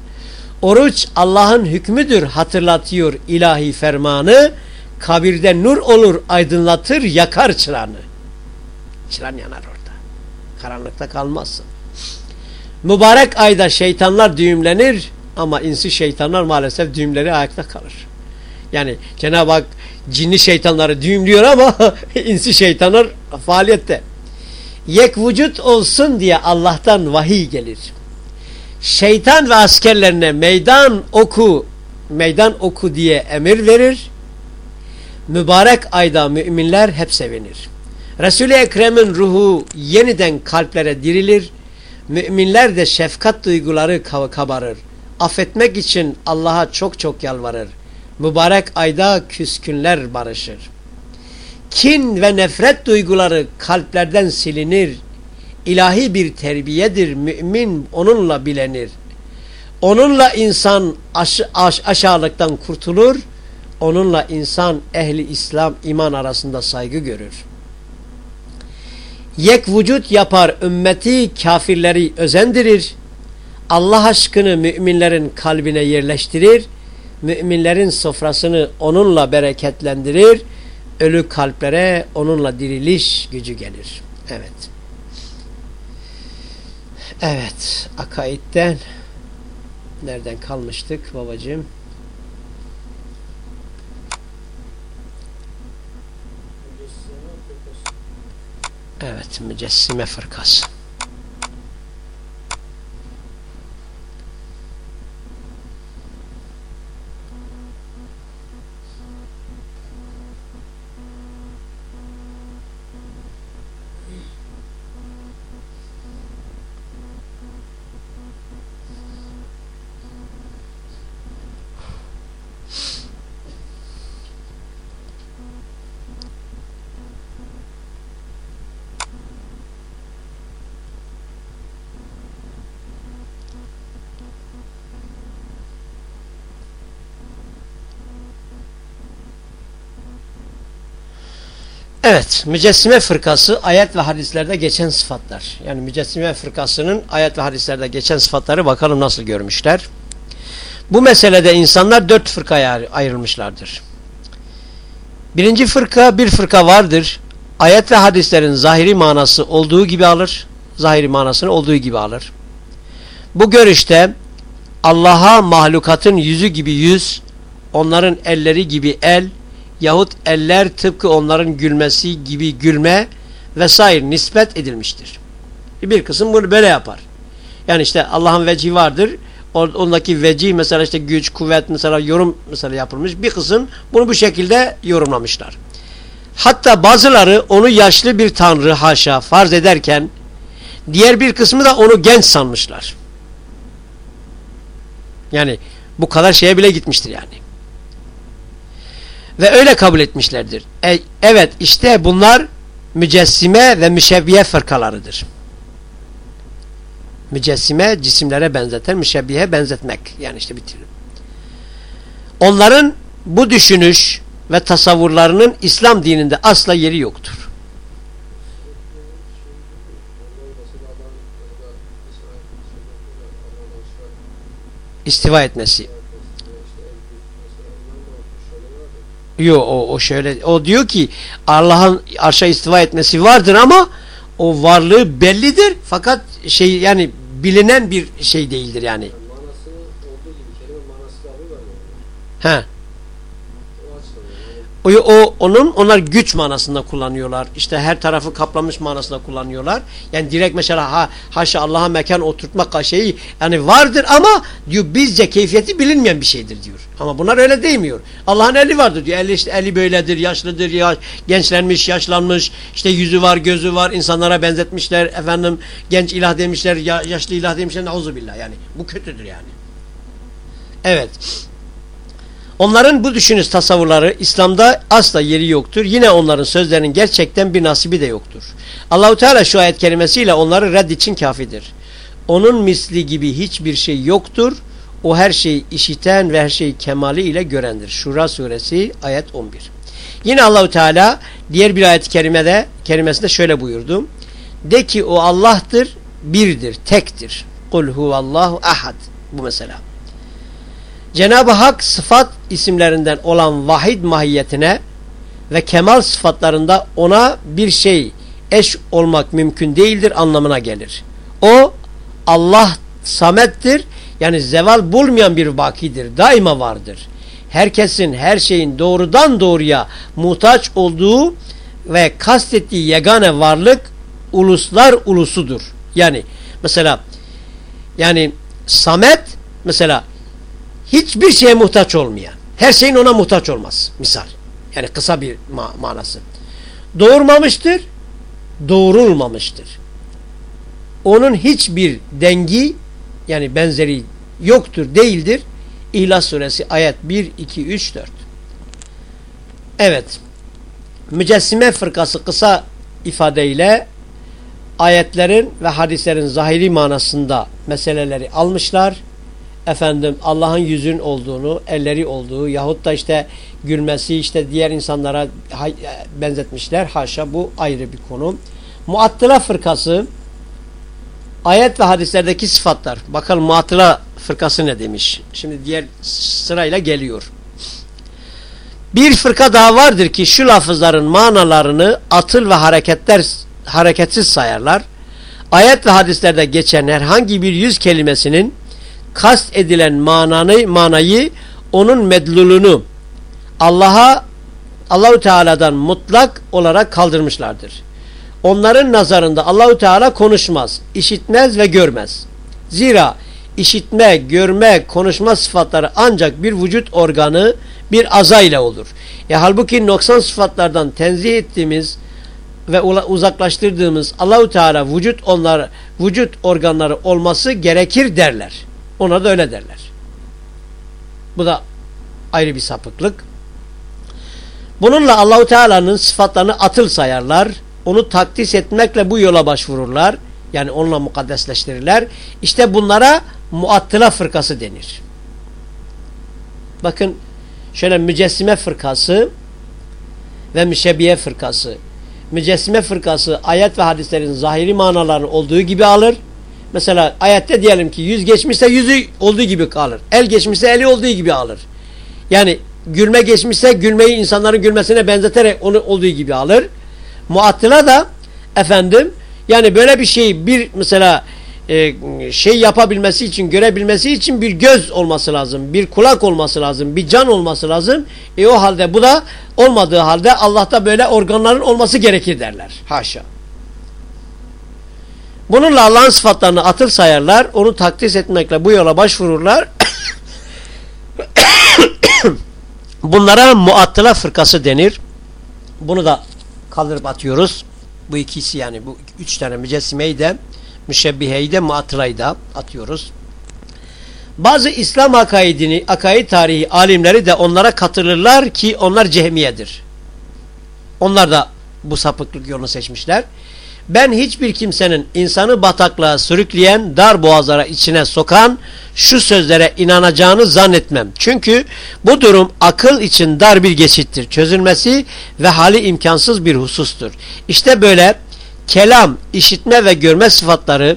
[SPEAKER 1] Oruç Allah'ın hükmüdür hatırlatıyor ilahi fermanı. Kabirde nur olur aydınlatır yakar çırağını. Çıran yanar orada. Karanlıkta kalmazsın. Mübarek ayda şeytanlar düğümlenir ama insi şeytanlar maalesef düğümleri ayakta kalır. Yani Cenab-ı Hak cinli şeytanları düğümlüyor ama insi şeytanlar faaliyette. Yek vücut olsun diye Allah'tan vahiy gelir. Şeytan ve askerlerine meydan oku, meydan oku diye emir verir. Mübarek ayda müminler hep sevinir. Resul-i Ekrem'in ruhu yeniden kalplere dirilir. Müminler de şefkat duyguları kabarır. Affetmek için Allah'a çok çok yalvarır. Mübarek ayda küskünler barışır. Kin ve nefret duyguları kalplerden silinir. İlahi bir terbiyedir. Mümin onunla bilenir. Onunla insan aş aş aşağılıktan kurtulur. Onunla insan ehli İslam iman arasında saygı görür. Yek vücut yapar ümmeti kafirleri özendirir. Allah aşkını müminlerin kalbine yerleştirir müminlerin sofrasını onunla bereketlendirir, ölü kalplere onunla diriliş gücü gelir. Evet. Evet, akaitten nereden kalmıştık babacığım? Evet, mücessime fırkası. Evet, mücessime fırkası ayet ve hadislerde geçen sıfatlar. Yani mücessime fırkasının ayet ve hadislerde geçen sıfatları bakalım nasıl görmüşler. Bu meselede insanlar dört fırkaya ayrılmışlardır. Birinci fırka bir fırka vardır. Ayet ve hadislerin zahiri manası olduğu gibi alır. Zahiri manasını olduğu gibi alır. Bu görüşte Allah'a mahlukatın yüzü gibi yüz, onların elleri gibi el, yahut eller tıpkı onların gülmesi gibi gülme vesaire nispet edilmiştir. Bir kısım bunu böyle yapar. Yani işte Allah'ın vecihi vardır. Ondaki vecih mesela işte güç, kuvvet mesela yorum mesela yapılmış. Bir kısım bunu bu şekilde yorumlamışlar. Hatta bazıları onu yaşlı bir tanrı haşa farz ederken diğer bir kısmı da onu genç sanmışlar. Yani bu kadar şeye bile gitmiştir yani. Ve öyle kabul etmişlerdir. E, evet işte bunlar mücessime ve müşebbiye fırkalarıdır. Mücessime cisimlere benzeten, müşebbihe benzetmek. Yani işte bitirin. Onların bu düşünüş ve tasavvurlarının İslam dininde asla yeri yoktur. İstiva etmesi. Yok o, o şöyle o diyor ki Allah'ın arşa istiva etmesi vardır ama o varlığı bellidir fakat şey yani bilinen bir şey değildir yani. Manası olduğu gibi kelime manası da. He. O, o onun onlar güç manasında kullanıyorlar. İşte her tarafı kaplamış manasında kullanıyorlar. Yani direkt mesela ha, haşa Allah'a mekan oturtmak şeyi yani vardır ama diyor bizce keyfiyeti bilinmeyen bir şeydir diyor. Ama bunlar öyle demiyor. Allah'ın eli vardır diyor. Eli işte eli böyledir, yaşlıdır, ya, gençlenmiş, yaşlanmış. işte yüzü var, gözü var. insanlara benzetmişler. Efendim genç ilah demişler, ya, yaşlı ilah demişler. Nauzubillah yani. Bu kötüdür yani. Evet. Onların bu düşünüş tasavvurları İslam'da asla yeri yoktur. Yine onların sözlerinin gerçekten bir nasibi de yoktur. Allahu Teala şu ayet kelimesiyle onları red için kafidir. Onun misli gibi hiçbir şey yoktur. O her şeyi işiten ve her şeyi kemali ile görendir. Şura suresi ayet 11. Yine Allahu Teala diğer bir ayet-i kerimede kerimesinde şöyle buyurdu. De ki o Allah'tır, birdir, tektir. Kul huvallahu ahad. Bu mesela. Cenab-ı Hak sıfat isimlerinden olan vahid mahiyetine ve kemal sıfatlarında ona bir şey eş olmak mümkün değildir anlamına gelir. O Allah samettir yani zeval bulmayan bir vakidir daima vardır. Herkesin her şeyin doğrudan doğruya muhtaç olduğu ve kastettiği yegane varlık uluslar ulusudur. Yani mesela yani samet mesela hiçbir şeye muhtaç olmayan, her şeyin ona muhtaç olmaz. Misal. Yani kısa bir ma manası. Doğurmamıştır, doğurulmamıştır. Onun hiçbir dengi yani benzeri yoktur, değildir. İhlas suresi ayet 1, 2, 3, 4. Evet. Mücessime fırkası kısa ifadeyle ayetlerin ve hadislerin zahiri manasında meseleleri almışlar efendim Allah'ın yüzün olduğunu, elleri olduğu yahut da işte gülmesi işte diğer insanlara benzetmişler. Haşa bu ayrı bir konu. Muattıla fırkası ayet ve hadislerdeki sıfatlar. Bakalım muattıla fırkası ne demiş? Şimdi diğer sırayla geliyor. Bir fırka daha vardır ki şu lafızların manalarını atıl ve hareketler hareketsiz sayarlar. Ayet ve hadislerde geçen herhangi bir yüz kelimesinin kast edilen mananı, manayı onun medlulunu Allah'a Allahu Teala'dan mutlak olarak kaldırmışlardır. Onların nazarında Allahu Teala konuşmaz, işitmez ve görmez. Zira işitme, görme, konuşma sıfatları ancak bir vücut organı, bir aza ile olur. E, halbuki noksan sıfatlardan tenzih ettiğimiz ve uzaklaştırdığımız Allahu Teala vücut onlar vücut organları olması gerekir derler. Ona da öyle derler. Bu da ayrı bir sapıklık. Bununla Allahu Teala'nın sıfatlarını atıl sayarlar. Onu takdis etmekle bu yola başvururlar. Yani onunla mukaddesleştirirler. İşte bunlara muattıla fırkası denir. Bakın şöyle mücessime fırkası ve müşebiye fırkası. mücessime fırkası ayet ve hadislerin zahiri manalarını olduğu gibi alır. Mesela ayette diyelim ki yüz geçmişse yüzü olduğu gibi kalır. El geçmişse eli olduğu gibi alır. Yani gülme geçmişse gülmeyi insanların gülmesine benzeterek onu olduğu gibi alır. Muattıla da efendim yani böyle bir şey bir mesela e, şey yapabilmesi için görebilmesi için bir göz olması lazım. Bir kulak olması lazım. Bir can olması lazım. E o halde bu da olmadığı halde Allah'ta böyle organların olması gerekir derler. Haşa. Bununla Allah'ın sıfatlarını atır sayarlar. Onu takdis etmekle bu yola başvururlar. Bunlara muattıla fırkası denir. Bunu da kaldırıp atıyoruz. Bu ikisi yani bu üç tane mücessimeyi de müşebbiheyi de muattılayı da atıyoruz. Bazı İslam akaidini, akaid tarihi alimleri de onlara katılırlar ki onlar cehmiyedir. Onlar da bu sapıklık yolunu seçmişler. Ben hiçbir kimsenin insanı bataklığa sürükleyen, dar boğazlara içine sokan şu sözlere inanacağını zannetmem. Çünkü bu durum akıl için dar bir geçittir. Çözülmesi ve hali imkansız bir husustur. İşte böyle kelam, işitme ve görme sıfatları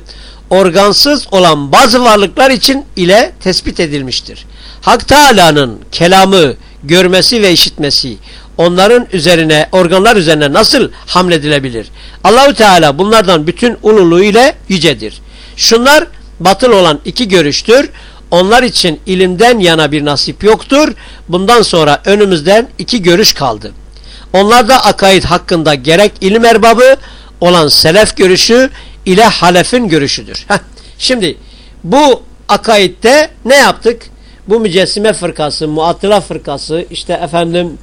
[SPEAKER 1] organsız olan bazı varlıklar için ile tespit edilmiştir. Hak Teala'nın kelamı, görmesi ve işitmesi onların üzerine, organlar üzerine nasıl hamledilebilir? Allahu Teala bunlardan bütün ululuğu ile yücedir. Şunlar batıl olan iki görüştür. Onlar için ilimden yana bir nasip yoktur. Bundan sonra önümüzden iki görüş kaldı. Onlar da akaid hakkında gerek ilim erbabı olan selef görüşü ile halefin görüşüdür. Heh, şimdi bu akaidde ne yaptık? Bu mücessime fırkası, muattıla fırkası, işte efendim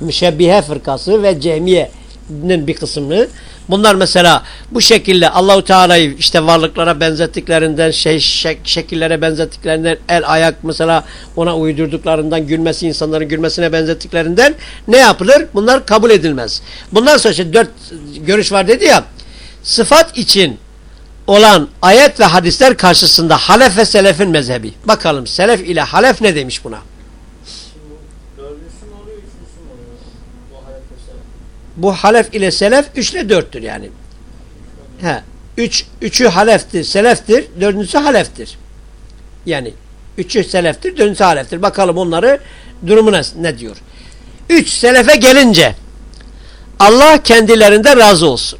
[SPEAKER 1] müşebbihe fırkası ve cemiyenin bir kısmını bunlar mesela bu şekilde Allahu Teala'yı işte varlıklara benzettiklerinden şey şek, şekillere benzettiklerinden el ayak mesela ona uydurduklarından gülmesi insanların gülmesine benzettiklerinden ne yapılır? Bunlar kabul edilmez. Bundan sonra işte dört görüş var dedi ya sıfat için olan ayet ve hadisler karşısında halef ve selefin mezhebi. Bakalım selef ile halef ne demiş buna? Bu halef ile selef üçle dörttür yani. He. Üç, üçü haleftir, seleftir, dördüncüsü haleftir. Yani üçü seleftir, dördüncüsü haleftir. Bakalım onları durumu ne, ne diyor. Üç selefe gelince Allah kendilerinde razı olsun.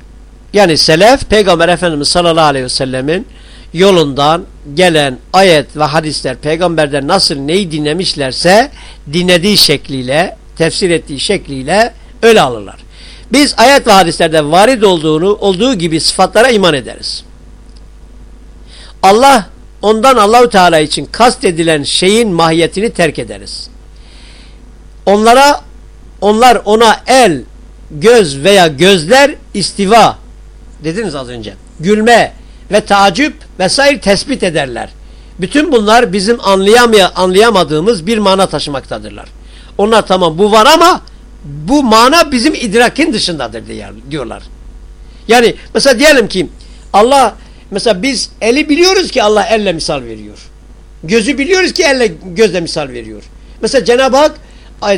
[SPEAKER 1] Yani selef Peygamber Efendimiz sallallahu aleyhi ve sellemin yolundan gelen ayet ve hadisler peygamberden nasıl neyi dinlemişlerse dinlediği şekliyle, tefsir ettiği şekliyle öyle alırlar. Biz ayet ve hadislerde varid olduğunu olduğu gibi sıfatlara iman ederiz. Allah ondan Allahu Teala için kast edilen şeyin mahiyetini terk ederiz. Onlara onlar ona el, göz veya gözler istiva dediniz az önce. Gülme ve tacip vesaire tespit ederler. Bütün bunlar bizim anlayamaya, anlayamadığımız bir mana taşımaktadırlar. Onlar tamam bu var ama bu mana bizim idrakin dışındadır diyorlar. Yani mesela diyelim ki Allah mesela biz eli biliyoruz ki Allah elle misal veriyor. Gözü biliyoruz ki elle gözle misal veriyor. Mesela Cenab-ı Hak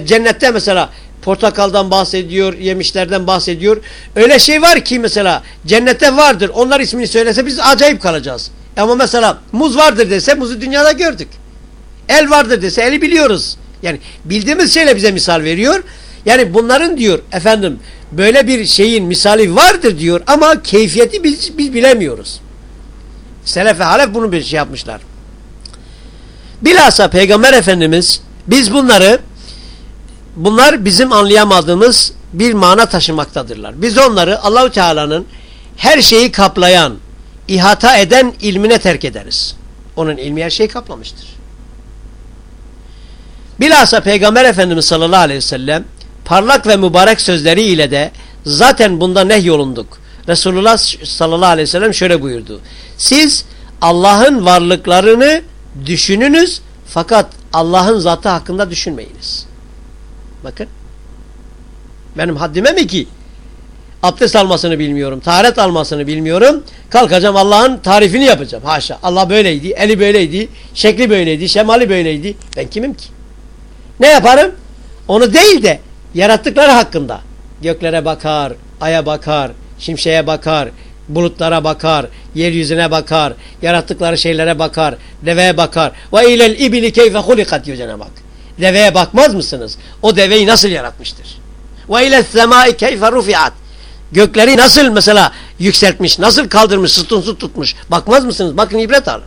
[SPEAKER 1] cennette mesela portakaldan bahsediyor, yemişlerden bahsediyor. Öyle şey var ki mesela cennette vardır. Onlar ismini söylese biz acayip kalacağız. Ama mesela muz vardır dese muzu dünyada gördük. El vardır dese eli biliyoruz. Yani bildiğimiz şeyle bize misal veriyor. Yani bunların diyor efendim böyle bir şeyin misali vardır diyor ama keyfiyeti biz, biz bilemiyoruz. Selef halef bunu bir şey yapmışlar. Bilhassa Peygamber Efendimiz biz bunları bunlar bizim anlayamadığımız bir mana taşımaktadırlar. Biz onları Allahu Teala'nın her şeyi kaplayan, ihata eden ilmine terk ederiz. Onun ilmi her şeyi kaplamıştır. Bilhassa Peygamber Efendimiz sallallahu aleyhi ve sellem parlak ve mübarek sözleriyle de zaten bunda nehyolunduk. Resulullah sallallahu aleyhi ve sellem şöyle buyurdu. Siz Allah'ın varlıklarını düşününüz fakat Allah'ın zatı hakkında düşünmeyiniz. Bakın. Benim haddime mi ki? Abdest almasını bilmiyorum. Taharet almasını bilmiyorum. Kalkacağım Allah'ın tarifini yapacağım. Haşa. Allah böyleydi. Eli böyleydi. Şekli böyleydi. Şemali böyleydi. Ben kimim ki? Ne yaparım? Onu değil de yarattıkları hakkında göklere bakar, aya bakar, şimşeye bakar, bulutlara bakar, yeryüzüne bakar, yarattıkları şeylere bakar, deveye bakar. Ve ilel ibili keyfe hulikat diyor Cenab-ı Hak. Deveye bakmaz mısınız? O deveyi nasıl yaratmıştır? Ve ilel semai keyfe rufiat. Gökleri nasıl mesela yükseltmiş, nasıl kaldırmış, sütunsuz tutmuş. Bakmaz mısınız? Bakın ibret alın.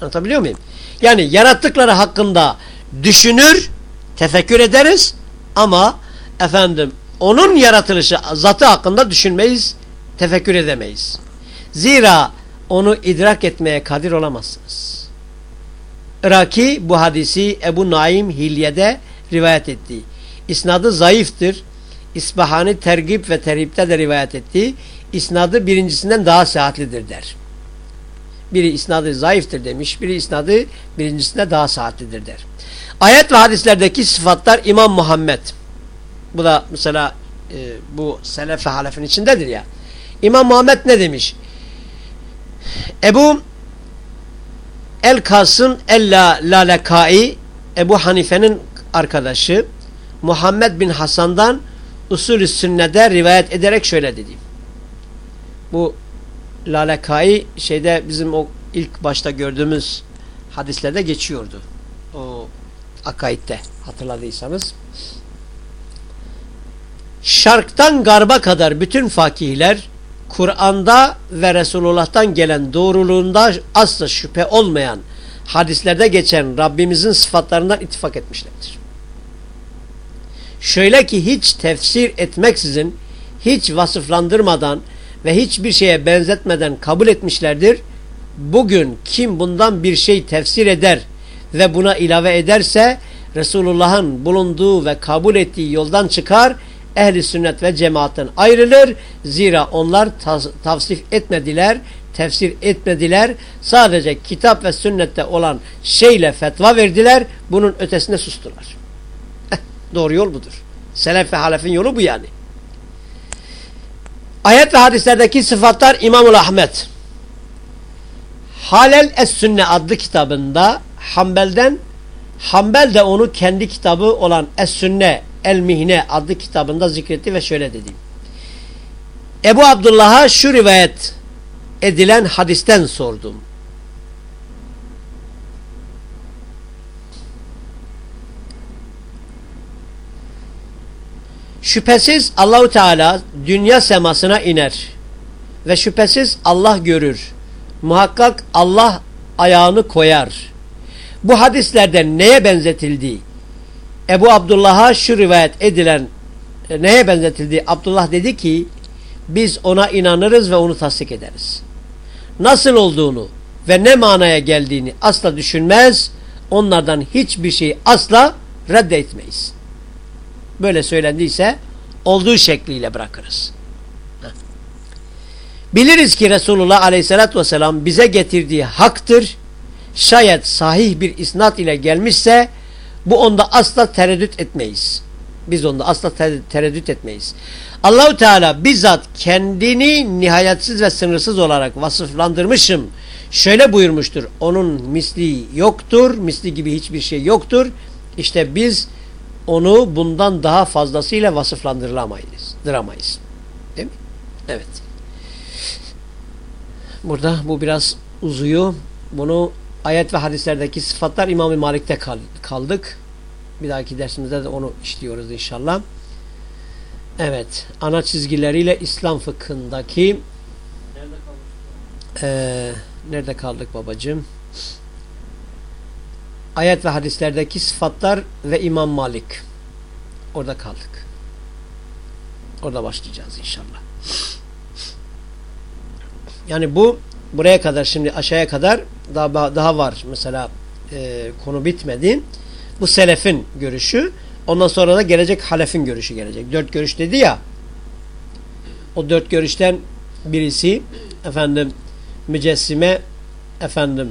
[SPEAKER 1] Anlatabiliyor muyum? Yani yarattıkları hakkında düşünür, tefekkür ederiz ama efendim onun yaratılışı zatı hakkında düşünmeyiz, tefekkür edemeyiz. Zira onu idrak etmeye kadir olamazsınız. Iraki bu hadisi Ebu Naim Hilye'de rivayet etti. İsnadı zayıftır. İsbahani tergip ve terhipte de rivayet etti. İsnadı birincisinden daha sıhhatlidir der. Biri isnadı zayıftır demiş, biri isnadı birincisinde daha sıhhatlidir der. Ayet ve hadislerdeki sıfatlar İmam Muhammed. Bu da mesela e, bu selef ve halefin içindedir ya. İmam Muhammed ne demiş? Ebu El Kasım Ella Lalekai Ebu Hanife'nin arkadaşı Muhammed bin Hasan'dan usulü sünnede rivayet ederek şöyle dedi. Bu Lalekai şeyde bizim o ilk başta gördüğümüz hadislerde geçiyordu. O akaidde hatırladıysanız. Şarktan garba kadar bütün fakihler Kur'an'da ve Resulullah'tan gelen doğruluğunda asla şüphe olmayan hadislerde geçen Rabbimizin sıfatlarından ittifak etmişlerdir. Şöyle ki hiç tefsir etmeksizin, hiç vasıflandırmadan ve hiçbir şeye benzetmeden kabul etmişlerdir. Bugün kim bundan bir şey tefsir eder ve buna ilave ederse Resulullah'ın bulunduğu ve kabul ettiği yoldan çıkar, ehli sünnet ve cemaatten ayrılır. Zira onlar tavsif etmediler, tefsir etmediler. Sadece kitap ve sünnette olan şeyle fetva verdiler. Bunun ötesine sustular. doğru yol budur. Selef ve halefin yolu bu yani. Ayet ve hadislerdeki sıfatlar İmamul Ahmet. Halel Es-Sünne adlı kitabında Hanbel'den Hanbel de onu kendi kitabı olan Es-Sünne El-Mihne adlı kitabında zikretti ve şöyle dedi. Ebu Abdullah'a şu rivayet edilen hadisten sordum. Şüphesiz Allahu Teala dünya semasına iner ve şüphesiz Allah görür. Muhakkak Allah ayağını koyar. Bu hadislerde neye benzetildi? Ebu Abdullah'a şu rivayet edilen e, neye benzetildi? Abdullah dedi ki biz ona inanırız ve onu tasdik ederiz. Nasıl olduğunu ve ne manaya geldiğini asla düşünmez, onlardan hiçbir şey asla reddetmeyiz. Böyle söylendiyse olduğu şekliyle bırakırız. Biliriz ki Resulullah aleyhissalatü vesselam bize getirdiği haktır. Şayet sahih bir isnat ile gelmişse bu onda asla tereddüt etmeyiz. Biz onda asla tereddüt etmeyiz. Allahu Teala bizzat kendini nihayetsiz ve sınırsız olarak vasıflandırmışım. Şöyle buyurmuştur. Onun misli yoktur. Misli gibi hiçbir şey yoktur. İşte biz onu bundan daha fazlasıyla vasıflandırılamayız. Dıramayız. Değil mi? Evet. Burada bu biraz uzuyor. Bunu ayet ve hadislerdeki sıfatlar İmam-ı Malik'te kaldık. Bir dahaki dersimizde de onu işliyoruz inşallah. Evet. Ana çizgileriyle İslam fıkhındaki nerede kaldık, ee, nerede kaldık babacığım? Ayet ve hadislerdeki sıfatlar ve İmam Malik. Orada kaldık. Orada başlayacağız inşallah. Yani bu buraya kadar şimdi aşağıya kadar daha daha var mesela e, konu bitmedi. Bu selefin görüşü. Ondan sonra da gelecek halefin görüşü gelecek. Dört görüş dedi ya. O dört görüşten birisi efendim mücessime efendim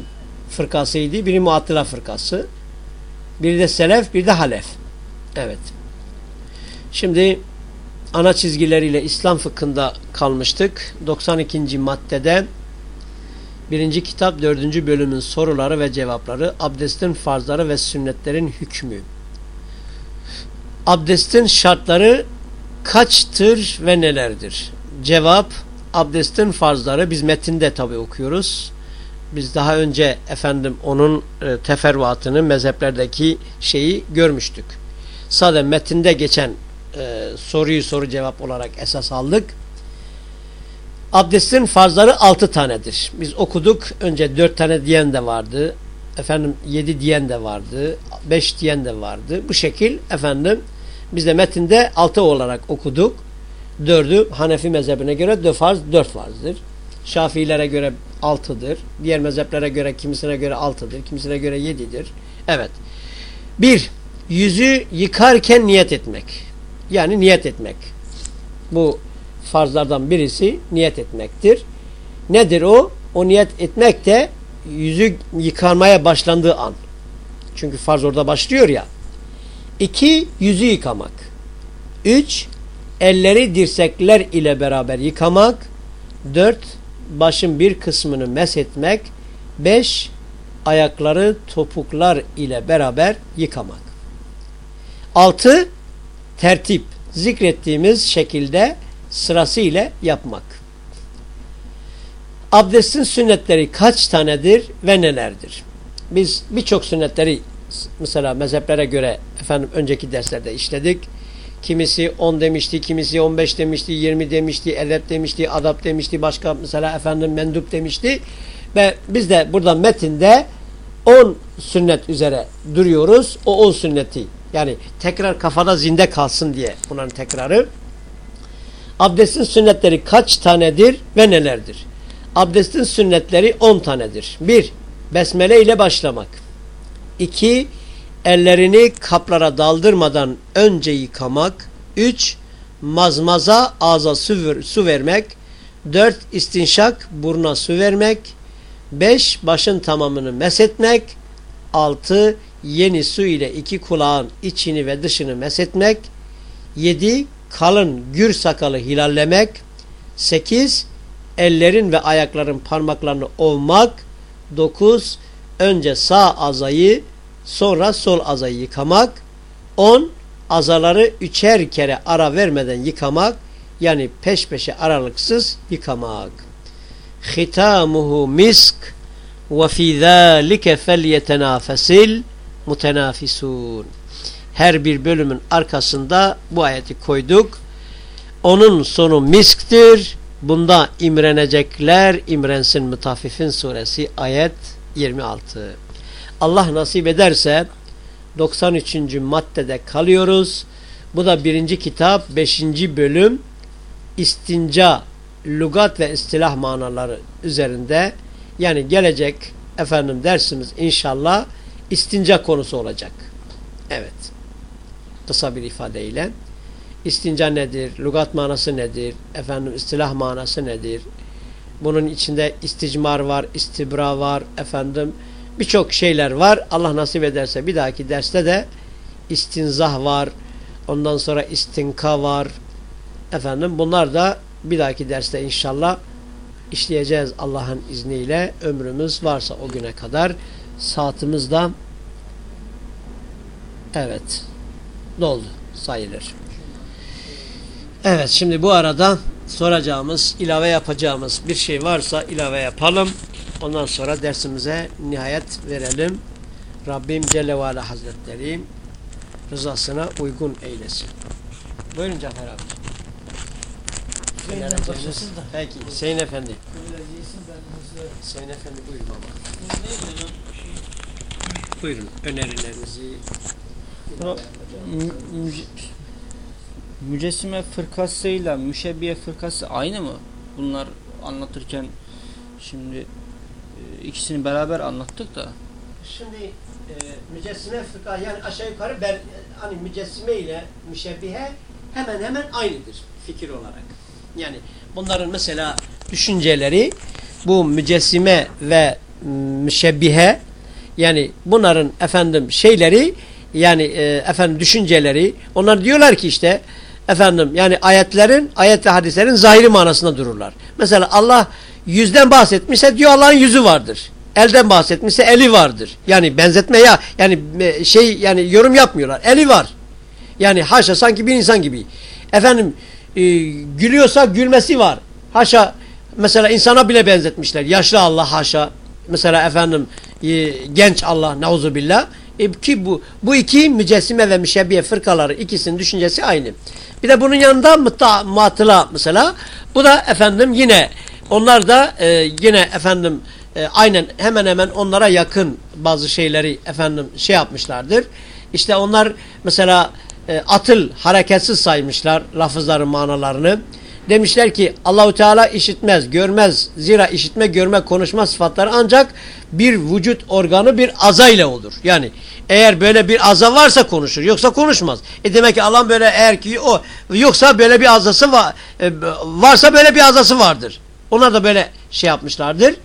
[SPEAKER 1] fırkasıydı. Biri muattıla fırkası. Biri de selef, bir de halef. Evet. Şimdi ana çizgileriyle İslam fıkhında kalmıştık. 92. maddede birinci kitap dördüncü bölümün soruları ve cevapları, abdestin farzları ve sünnetlerin hükmü. Abdestin şartları kaçtır ve nelerdir? Cevap abdestin farzları biz metinde tabi okuyoruz. Biz daha önce efendim onun e, teferruatını mezheplerdeki şeyi görmüştük. Sadece metinde geçen e, soruyu soru cevap olarak esas aldık. Abdestin farzları altı tanedir. Biz okuduk. Önce dört tane diyen de vardı. Efendim yedi diyen de vardı. Beş diyen de vardı. Bu şekil efendim biz de metinde altı olarak okuduk. Dördü Hanefi mezhebine göre dört farz, dört farzdır. Şafiilere göre altıdır. Diğer mezheplere göre kimisine göre altıdır. Kimisine göre yedidir. Evet. Bir, yüzü yıkarken niyet etmek. Yani niyet etmek. Bu farzlardan birisi niyet etmektir. Nedir o? O niyet etmek de yüzü yıkanmaya başlandığı an. Çünkü farz orada başlıyor ya. İki, yüzü yıkamak. Üç, elleri dirsekler ile beraber yıkamak. Dört, başın bir kısmını meshetmek. Beş, ayakları topuklar ile beraber yıkamak. Altı, tertip. Zikrettiğimiz şekilde sırasıyla yapmak. Abdestin sünnetleri kaç tanedir ve nelerdir? Biz birçok sünnetleri mesela mezheplere göre efendim önceki derslerde işledik. Kimisi 10 demişti, kimisi 15 demişti, 20 demişti, edep demişti, adap demişti, başka mesela efendim mendup demişti. Ve biz de burada metinde 10 sünnet üzere duruyoruz. O 10 sünneti yani tekrar kafada zinde kalsın diye bunların tekrarı. Abdestin sünnetleri kaç tanedir ve nelerdir? Abdestin sünnetleri 10 tanedir. 1. Besmele ile başlamak. 2. Ellerini kaplara daldırmadan önce yıkamak. 3. Mazmaza ağza su, ver, su vermek. 4. İstinşak buruna su vermek. 5. Başın tamamını mesetmek. 6. Yeni su ile iki kulağın içini ve dışını mesetmek. 7 kalın gür sakalı hilallemek. 8. Ellerin ve ayakların parmaklarını ovmak. 9. Önce sağ azayı sonra sol azayı yıkamak. 10. Azaları üçer kere ara vermeden yıkamak. Yani peş peşe aralıksız yıkamak. Hitamuhu misk ve fî zâlike felyetenâfesil mutenafisun her bir bölümün arkasında bu ayeti koyduk. Onun sonu misktir. Bunda imrenecekler imrensin Mütafifin suresi ayet 26. Allah nasip ederse 93. maddede kalıyoruz. Bu da birinci kitap 5. bölüm istinca lugat ve istilah manaları üzerinde yani gelecek efendim dersimiz inşallah istinca konusu olacak. Evet kısa bir ifadeyle. İstinca nedir? Lugat manası nedir? Efendim istilah manası nedir? Bunun içinde isticmar var, istibra var, efendim birçok şeyler var. Allah nasip ederse bir dahaki derste de istinzah var. Ondan sonra istinka var. Efendim bunlar da bir dahaki derste inşallah işleyeceğiz Allah'ın izniyle. Ömrümüz varsa o güne kadar saatimiz de evet doldu sayılır. Evet şimdi bu arada soracağımız, ilave yapacağımız bir şey varsa ilave yapalım. Ondan sonra dersimize nihayet verelim. Rabbim Celle ve Ala Hazretleri rızasına uygun eylesin. Buyurun Cafer abi. Peki Hüseyin Efendi. Hüseyin Efendi buyurun baba. Buyurun önerilerinizi
[SPEAKER 2] mücessime fırkasıyla müşebbiye fırkası aynı mı? Bunlar anlatırken şimdi e, ikisini beraber anlattık da.
[SPEAKER 1] Şimdi e, mücessime fırka yani aşağı yukarı ben hani mücessime ile müşebbihe hemen hemen aynıdır fikir olarak. Yani bunların mesela düşünceleri bu mücessime ve müşebbihe yani bunların efendim şeyleri yani e, efendim düşünceleri onlar diyorlar ki işte efendim yani ayetlerin ayet ve hadislerin zahiri manasında dururlar. Mesela Allah yüzden bahsetmişse diyor Allah'ın yüzü vardır. Elden bahsetmişse eli vardır. Yani benzetme ya yani e, şey yani yorum yapmıyorlar. Eli var. Yani haşa sanki bir insan gibi. efendim e, gülüyorsa gülmesi var. Haşa mesela insana bile benzetmişler. Yaşlı Allah haşa. Mesela efendim e, genç Allah nauzubillah. E, ki bu bu iki mücessime ve müşebbiye fırkaları ikisinin düşüncesi aynı. Bir de bunun yanında mutta, muatıla mesela. Bu da efendim yine onlar da e, yine efendim e, aynen hemen hemen onlara yakın bazı şeyleri efendim şey yapmışlardır. İşte onlar mesela e, atıl hareketsiz saymışlar lafızların manalarını. Demişler ki Allahu Teala işitmez, görmez. Zira işitme, görme, konuşma sıfatları ancak bir vücut organı bir aza ile olur. Yani eğer böyle bir aza varsa konuşur, yoksa konuşmaz. E demek ki Allah böyle eğer ki o yoksa böyle bir azası var, e, varsa böyle bir azası vardır. Onlar da böyle şey yapmışlardır.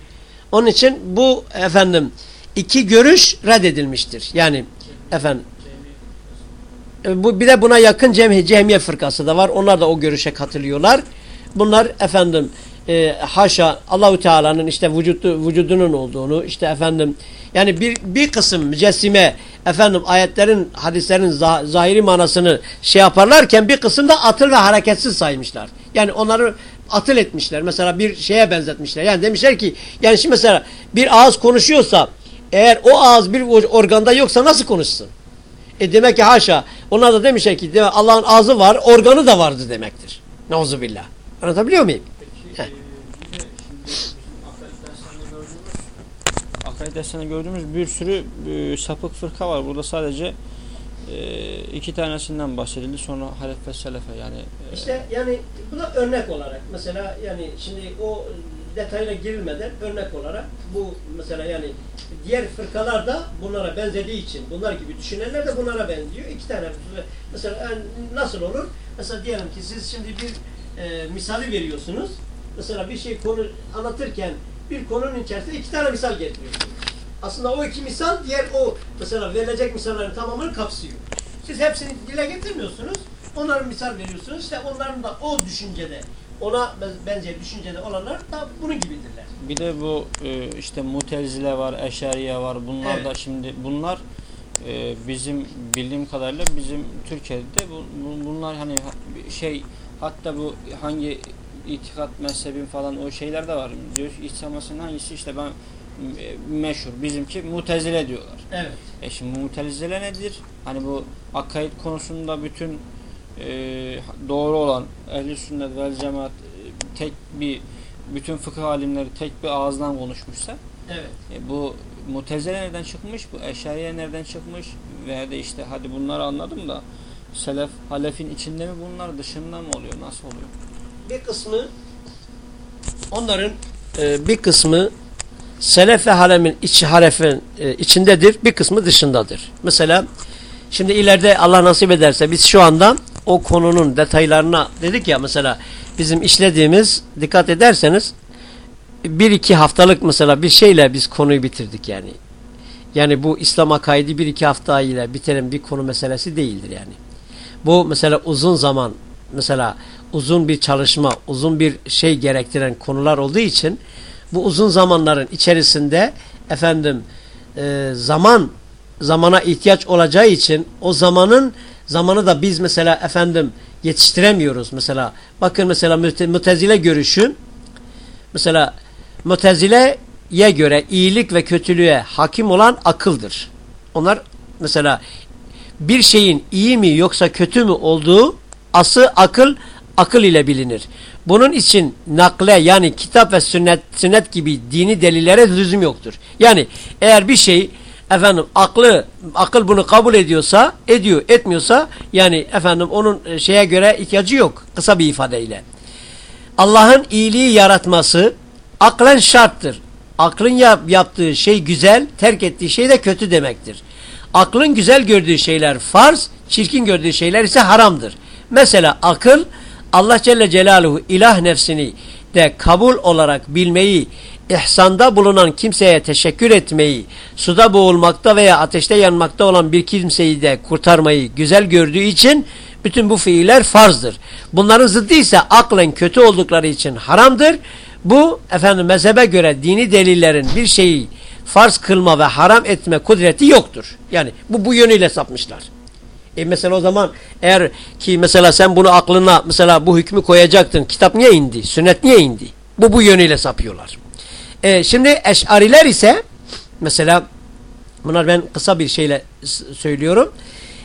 [SPEAKER 1] Onun için bu efendim iki görüş reddedilmiştir. Yani efendim bu bir de buna yakın cemhi cehmiye fırkası da var. Onlar da o görüşe katılıyorlar. Bunlar efendim e, haşa Allahu Teala'nın işte vücudu, vücudunun olduğunu işte efendim yani bir bir kısım mücessime efendim ayetlerin hadislerin zah zahiri manasını şey yaparlarken bir kısım da atıl ve hareketsiz saymışlar. Yani onları atıl etmişler. Mesela bir şeye benzetmişler. Yani demişler ki yani şimdi mesela bir ağız konuşuyorsa eğer o ağız bir organda yoksa nasıl konuşsun? E demek ki haşa. Onlar da demişler ki Allah'ın ağzı var, organı da vardı demektir. Nauzubillah. Anlatabiliyor muyum?
[SPEAKER 2] Peki, akaid derslerinde gördüğümüz bir sürü e, sapık fırka var. Burada sadece e, iki tanesinden bahsedildi. Sonra halef ve selefe yani.
[SPEAKER 1] E, işte yani bu da örnek olarak mesela yani şimdi o detayına girilmeden örnek olarak bu mesela yani diğer fırkalar da bunlara benzediği için bunlar gibi düşünenler de bunlara benziyor. İki tane mesela yani nasıl olur? Mesela diyelim ki siz şimdi bir e, misali veriyorsunuz. Mesela bir şey konu anlatırken bir konunun içerisinde iki tane misal getiriyorsunuz. Aslında o iki misal diğer o mesela verilecek misallerin tamamını kapsıyor. Siz hepsini dile getirmiyorsunuz. Onların misal veriyorsunuz. İşte onların da o düşüncede ona benzer düşüncede olanlar da bunun gibidirler.
[SPEAKER 2] Bir de bu e, işte mutezile var, eşariye var. Bunlar evet. da şimdi bunlar e, bizim bildiğim kadarıyla bizim Türkiye'de bunlar hani şey hatta bu hangi itikat mezhebin falan o şeyler de var. Diyor İslam'ın hangisi işte ben e, meşhur bizimki mutezile diyorlar.
[SPEAKER 1] Evet.
[SPEAKER 2] E şimdi mutezile nedir? Hani bu akaid konusunda bütün e, doğru olan ehli sünnet vel cemaat e, tek bir bütün fıkıh alimleri tek bir ağızdan konuşmuşsa
[SPEAKER 1] evet.
[SPEAKER 2] e, bu mutezile nereden çıkmış? Bu eşariye nereden çıkmış? Veya de işte hadi bunları anladım da selef halefin içinde mi bunlar dışında mı oluyor? Nasıl oluyor?
[SPEAKER 1] Bir kısmı onların e, bir kısmı selef ve halemin iç halefin e, içindedir. Bir kısmı dışındadır. Mesela şimdi ileride Allah nasip ederse biz şu anda o konunun detaylarına dedik ya mesela bizim işlediğimiz dikkat ederseniz bir iki haftalık mesela bir şeyle biz konuyu bitirdik yani. Yani bu İslam akaidi bir iki hafta ile bitiren bir konu meselesi değildir yani. Bu mesela uzun zaman mesela uzun bir çalışma, uzun bir şey gerektiren konular olduğu için bu uzun zamanların içerisinde efendim e, zaman zamana ihtiyaç olacağı için o zamanın zamanı da biz mesela efendim yetiştiremiyoruz mesela. Bakın mesela mütezile görüşü mesela mütezileye göre iyilik ve kötülüğe hakim olan akıldır. Onlar mesela bir şeyin iyi mi yoksa kötü mü olduğu ası akıl akıl ile bilinir. Bunun için nakle yani kitap ve sünnet, sünnet gibi dini delillere lüzum yoktur. Yani eğer bir şey efendim aklı akıl bunu kabul ediyorsa ediyor etmiyorsa yani efendim onun e, şeye göre ihtiyacı yok kısa bir ifadeyle. Allah'ın iyiliği yaratması aklen şarttır. Aklın yap, yaptığı şey güzel, terk ettiği şey de kötü demektir. Aklın güzel gördüğü şeyler farz, çirkin gördüğü şeyler ise haramdır. Mesela akıl Allah Celle Celaluhu ilah nefsini de kabul olarak bilmeyi, ihsanda bulunan kimseye teşekkür etmeyi, suda boğulmakta veya ateşte yanmakta olan bir kimseyi de kurtarmayı güzel gördüğü için bütün bu fiiller farzdır. Bunların zıddı ise aklen kötü oldukları için haramdır. Bu efendim mezhebe göre dini delillerin bir şeyi farz kılma ve haram etme kudreti yoktur. Yani bu bu yönüyle sapmışlar. E mesela o zaman eğer ki mesela sen bunu aklına mesela bu hükmü koyacaktın. Kitap niye indi? Sünnet niye indi? Bu bu yönüyle sapıyorlar. E, şimdi eşariler ise mesela bunlar ben kısa bir şeyle söylüyorum.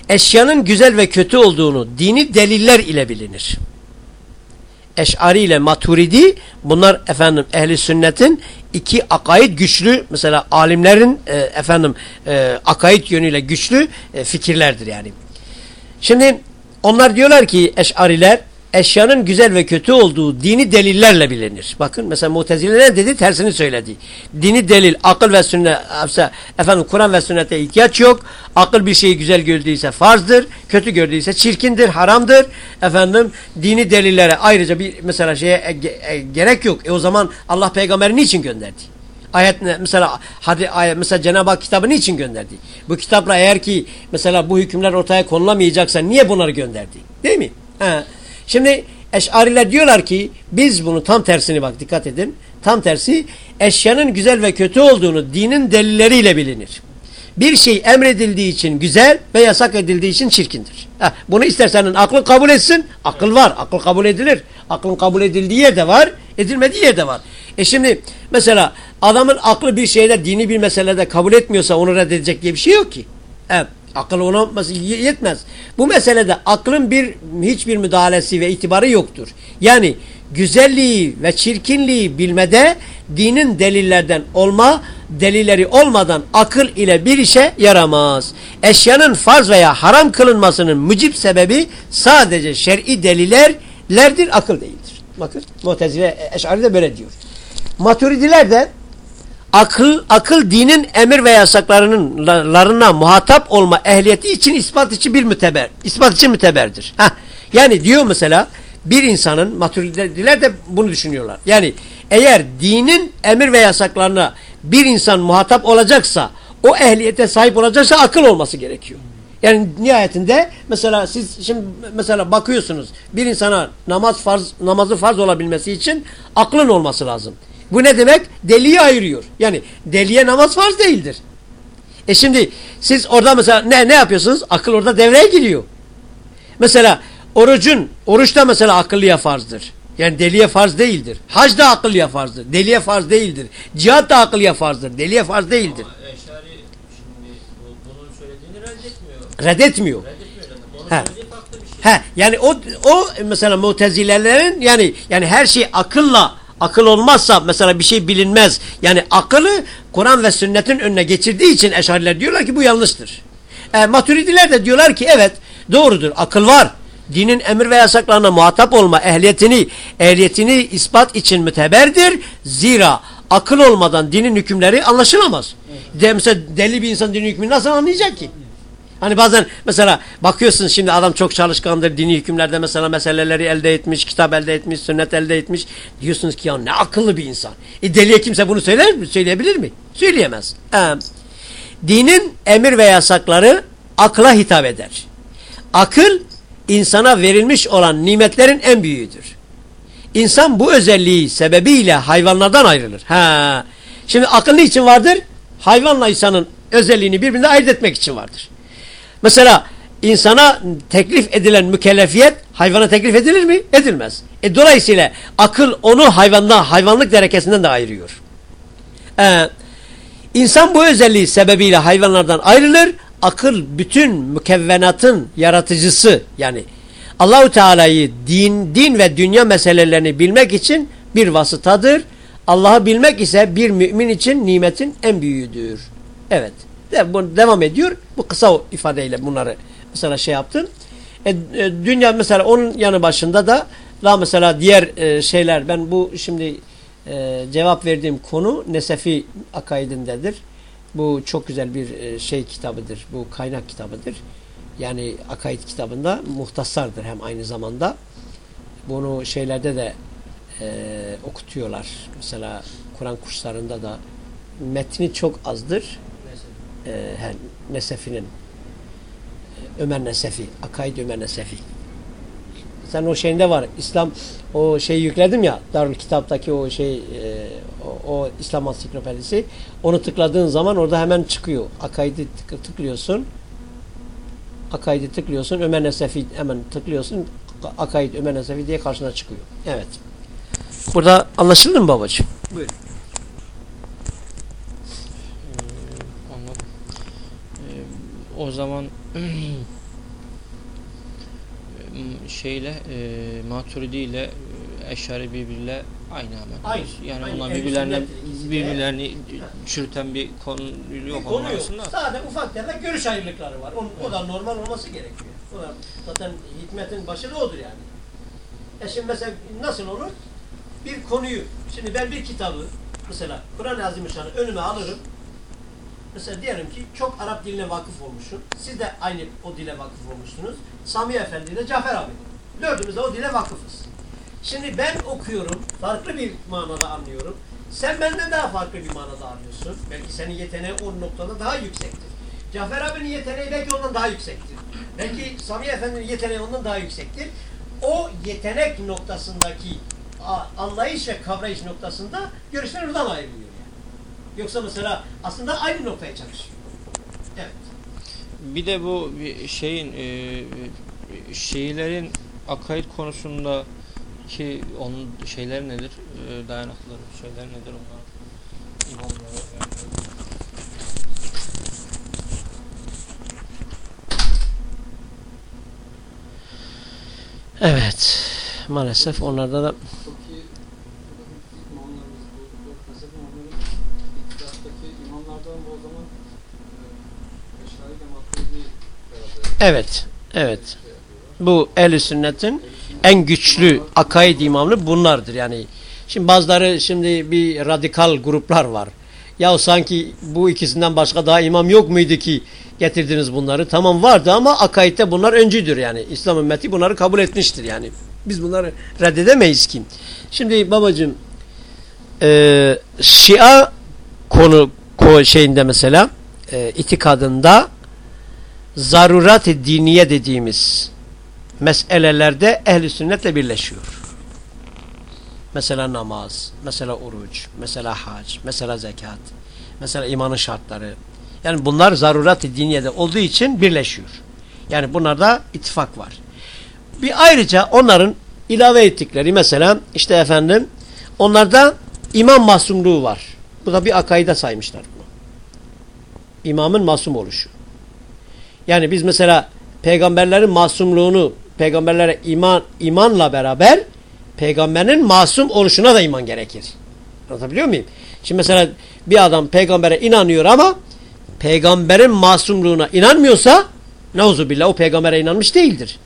[SPEAKER 1] Eşyanın güzel ve kötü olduğunu dini deliller ile bilinir. Eş'ari ile Maturidi bunlar efendim ehli sünnetin iki akaid güçlü mesela alimlerin e, efendim e, akaid yönüyle güçlü e, fikirlerdir yani. Şimdi onlar diyorlar ki Eş'ariler eşyanın güzel ve kötü olduğu dini delillerle bilinir. Bakın mesela Mutezile ne dedi? Tersini söyledi. Dini delil, akıl ve sünnet, efendim Kur'an ve sünnete ihtiyaç yok. Akıl bir şeyi güzel gördüyse farzdır, kötü gördüyse çirkindir, haramdır. Efendim dini delillere ayrıca bir mesela şeye e, e, gerek yok. E o zaman Allah peygamberi niçin gönderdi? Ayet mesela hadi ayet mesela Cenab-ı Hak kitabı niçin gönderdi? Bu kitapla eğer ki mesela bu hükümler ortaya konulamayacaksa niye bunları gönderdi? Değil mi? He. Şimdi Eş'ariler diyorlar ki biz bunu tam tersini bak dikkat edin. Tam tersi eşyanın güzel ve kötü olduğunu dinin delilleriyle bilinir. Bir şey emredildiği için güzel ve yasak edildiği için çirkindir. Heh, bunu istersenin aklın kabul etsin. Akıl var. Akıl kabul edilir. Aklın kabul edildiği yerde var. Edilmediği yerde var. E şimdi mesela adamın aklı bir şeyler dini bir meselede kabul etmiyorsa onu reddedecek diye bir şey yok ki. Evet. Akıl ona yetmez. Bu meselede aklın bir hiçbir müdahalesi ve itibarı yoktur. Yani güzelliği ve çirkinliği bilmede dinin delillerden olma, delilleri olmadan akıl ile bir işe yaramaz. Eşyanın farz veya haram kılınmasının mücib sebebi sadece şer'i delillerlerdir, akıl değildir. Bakın Mu'tezile Eş'ari de böyle diyor. Maturidiler de akıl akıl dinin emir ve yasaklarının larına muhatap olma ehliyeti için ispat için bir müteber. ispat için müteberdir. Heh. Yani diyor mesela bir insanın maturidiler de bunu düşünüyorlar. Yani eğer dinin emir ve yasaklarına bir insan muhatap olacaksa o ehliyete sahip olacaksa akıl olması gerekiyor. Yani nihayetinde mesela siz şimdi mesela bakıyorsunuz bir insana namaz farz namazı farz olabilmesi için aklın olması lazım. Bu ne demek? Deliyi ayırıyor. Yani deliye namaz farz değildir. E şimdi siz orada mesela ne, ne yapıyorsunuz? Akıl orada devreye giriyor. Mesela orucun, oruçta mesela akıllıya farzdır. Yani deliye farz değildir. Hac da akıllıya farzdır. Deliye farz değildir. Cihat da akıllıya farzdır. Deliye farz değildir.
[SPEAKER 2] Ama Eşari şimdi bunun söylediğini reddetmiyor.
[SPEAKER 1] Reddetmiyor.
[SPEAKER 2] Reddetmiyor.
[SPEAKER 1] He. He, yani o o mesela mutezilelerin yani yani her şey akılla Akıl olmazsa mesela bir şey bilinmez. Yani akıllı Kur'an ve sünnetin önüne geçirdiği için eşariler diyorlar ki bu yanlıştır. E, maturidiler de diyorlar ki evet doğrudur akıl var. Dinin emir ve yasaklarına muhatap olma ehliyetini ehliyetini ispat için müteberdir. Zira akıl olmadan dinin hükümleri anlaşılamaz. De, mesela deli bir insan dinin hükmünü nasıl anlayacak ki? Hani bazen mesela bakıyorsun şimdi adam çok çalışkandır dini hükümlerde mesela meseleleri elde etmiş, kitap elde etmiş, sünnet elde etmiş. Diyorsunuz ki ya ne akıllı bir insan. E deliye kimse bunu söyler mi? Söyleyebilir mi? Söyleyemez. Ee, dinin emir ve yasakları akla hitap eder. Akıl insana verilmiş olan nimetlerin en büyüğüdür. İnsan bu özelliği sebebiyle hayvanlardan ayrılır. Ha. Şimdi akıl için vardır? Hayvanla insanın özelliğini birbirinden ayırt etmek için vardır. Mesela insana teklif edilen mükellefiyet hayvana teklif edilir mi? Edilmez. E, dolayısıyla akıl onu hayvandan, hayvanlık derekesinden de ayırıyor. Ee, insan bu özelliği sebebiyle hayvanlardan ayrılır. Akıl bütün mükevvenatın yaratıcısı yani Allahu Teala'yı din, din ve dünya meselelerini bilmek için bir vasıtadır. Allah'ı bilmek ise bir mümin için nimetin en büyüğüdür. Evet. Bu devam ediyor. Bu kısa ifadeyle bunları mesela şey yaptım. E, e, dünya mesela onun yanı başında da daha mesela diğer e, şeyler ben bu şimdi e, cevap verdiğim konu Nesefi akaidindedir. Bu çok güzel bir e, şey kitabıdır. Bu kaynak kitabıdır. Yani akaid kitabında muhtasardır hem aynı zamanda. Bunu şeylerde de e, okutuyorlar. Mesela Kur'an kurslarında da metni çok azdır e, Nesefi'nin Ömer Nesefi, Akaid Ömer Nesefi. Sen o şeyinde var. İslam o şeyi yükledim ya Darül Kitap'taki o şey e, o, o İslam ansiklopedisi. Onu tıkladığın zaman orada hemen çıkıyor. Akaid'i tık, tıklıyorsun. Akaidi tıklıyorsun. Ömer Nesefi hemen tıklıyorsun. Akaid Ömer Nesefi diye karşına çıkıyor. Evet. Burada anlaşıldı mı babacığım? Buyur.
[SPEAKER 2] Ee, anladım. Ee, o zaman şeyle e, Maturidi ile e, Eşari birbiriyle aynı hemen.
[SPEAKER 1] Aynı.
[SPEAKER 2] Yani
[SPEAKER 1] Aynı.
[SPEAKER 2] onlar birbirlerine birbirlerini çürüten bir konu yok
[SPEAKER 1] Bir konu yok.
[SPEAKER 2] arasında.
[SPEAKER 1] Sadece ufak tefek görüş ayrılıkları var. O, o da normal olması gerekiyor. O da zaten hikmetin başı da odur yani. E şimdi mesela nasıl olur? Bir konuyu, şimdi ben bir kitabı mesela Kur'an-ı Azimüşşan'ı önüme alırım. Mesela diyelim ki çok Arap diline vakıf olmuşum. Siz de aynı o dile vakıf olmuşsunuz. Sami Efendi ile Cafer abi. Dördümüz de o dile vakıfız. Şimdi ben okuyorum, farklı bir manada anlıyorum. Sen benden daha farklı bir manada anlıyorsun. Belki senin yeteneğin o noktada daha yüksektir. Cafer abinin yeteneği belki ondan daha yüksektir. Belki Sami Efendi'nin yeteneği ondan daha yüksektir. O yetenek noktasındaki anlayış ve kavrayış noktasında görüşler oradan ayrılıyor. Yoksa mesela aslında aynı noktaya çalışıyor. Evet.
[SPEAKER 2] Bir de bu bir şeyin e, Şiilerin akaid konusunda ki onun şeyler nedir? E, dayanakları şeyler nedir onlar? İmamları. yani.
[SPEAKER 1] Evet. Maalesef onlarda da
[SPEAKER 3] Çok iyi imamlarımız bu, bu mezhep imamları ittihattaki imamlardan bu o zaman e, Eşari ile Maturidi beraber
[SPEAKER 1] evet. Evet. Bu ehl sünnetin en güçlü akaid imamı bunlardır yani. Şimdi bazıları şimdi bir radikal gruplar var. Ya sanki bu ikisinden başka daha imam yok muydu ki getirdiniz bunları? Tamam vardı ama akaidde bunlar öncüdür yani. İslam ümmeti bunları kabul etmiştir yani. Biz bunları reddedemeyiz ki. Şimdi babacığım e, Şia konu ko şeyinde mesela e, itikadında zarurat-ı diniye dediğimiz meselelerde ehli sünnetle birleşiyor. Mesela namaz, mesela oruç, mesela hac, mesela zekat, mesela imanın şartları. Yani bunlar zarurat-ı diniyede olduğu için birleşiyor. Yani bunlarda ittifak var. Bir ayrıca onların ilave ettikleri mesela işte efendim onlarda imam masumluğu var. Bu da bir akaide saymışlar bunu. İmamın masum oluşu. Yani biz mesela peygamberlerin masumluğunu peygamberlere iman imanla beraber peygamberin masum oluşuna da iman gerekir. Anlatabiliyor muyum? Şimdi mesela bir adam peygambere inanıyor ama peygamberin masumluğuna inanmıyorsa neuzubillah o peygambere inanmış değildir.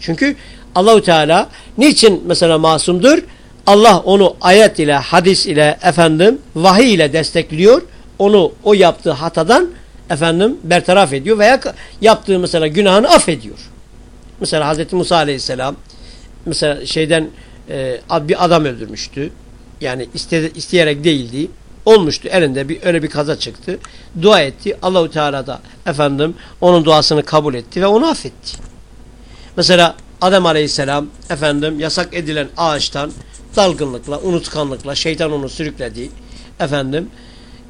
[SPEAKER 1] Çünkü Allahu Teala niçin mesela masumdur? Allah onu ayet ile, hadis ile, efendim, vahiy ile destekliyor. Onu o yaptığı hatadan efendim bertaraf ediyor veya yaptığı mesela günahını affediyor. Mesela Hz. Musa Aleyhisselam mesela şeyden e, bir adam öldürmüştü. Yani istedi, isteyerek değildi. Olmuştu. Elinde bir öyle bir kaza çıktı. Dua etti. Allahu Teala da efendim onun duasını kabul etti ve onu affetti. Mesela Adem Aleyhisselam efendim yasak edilen ağaçtan dalgınlıkla, unutkanlıkla şeytan onu sürükledi. Efendim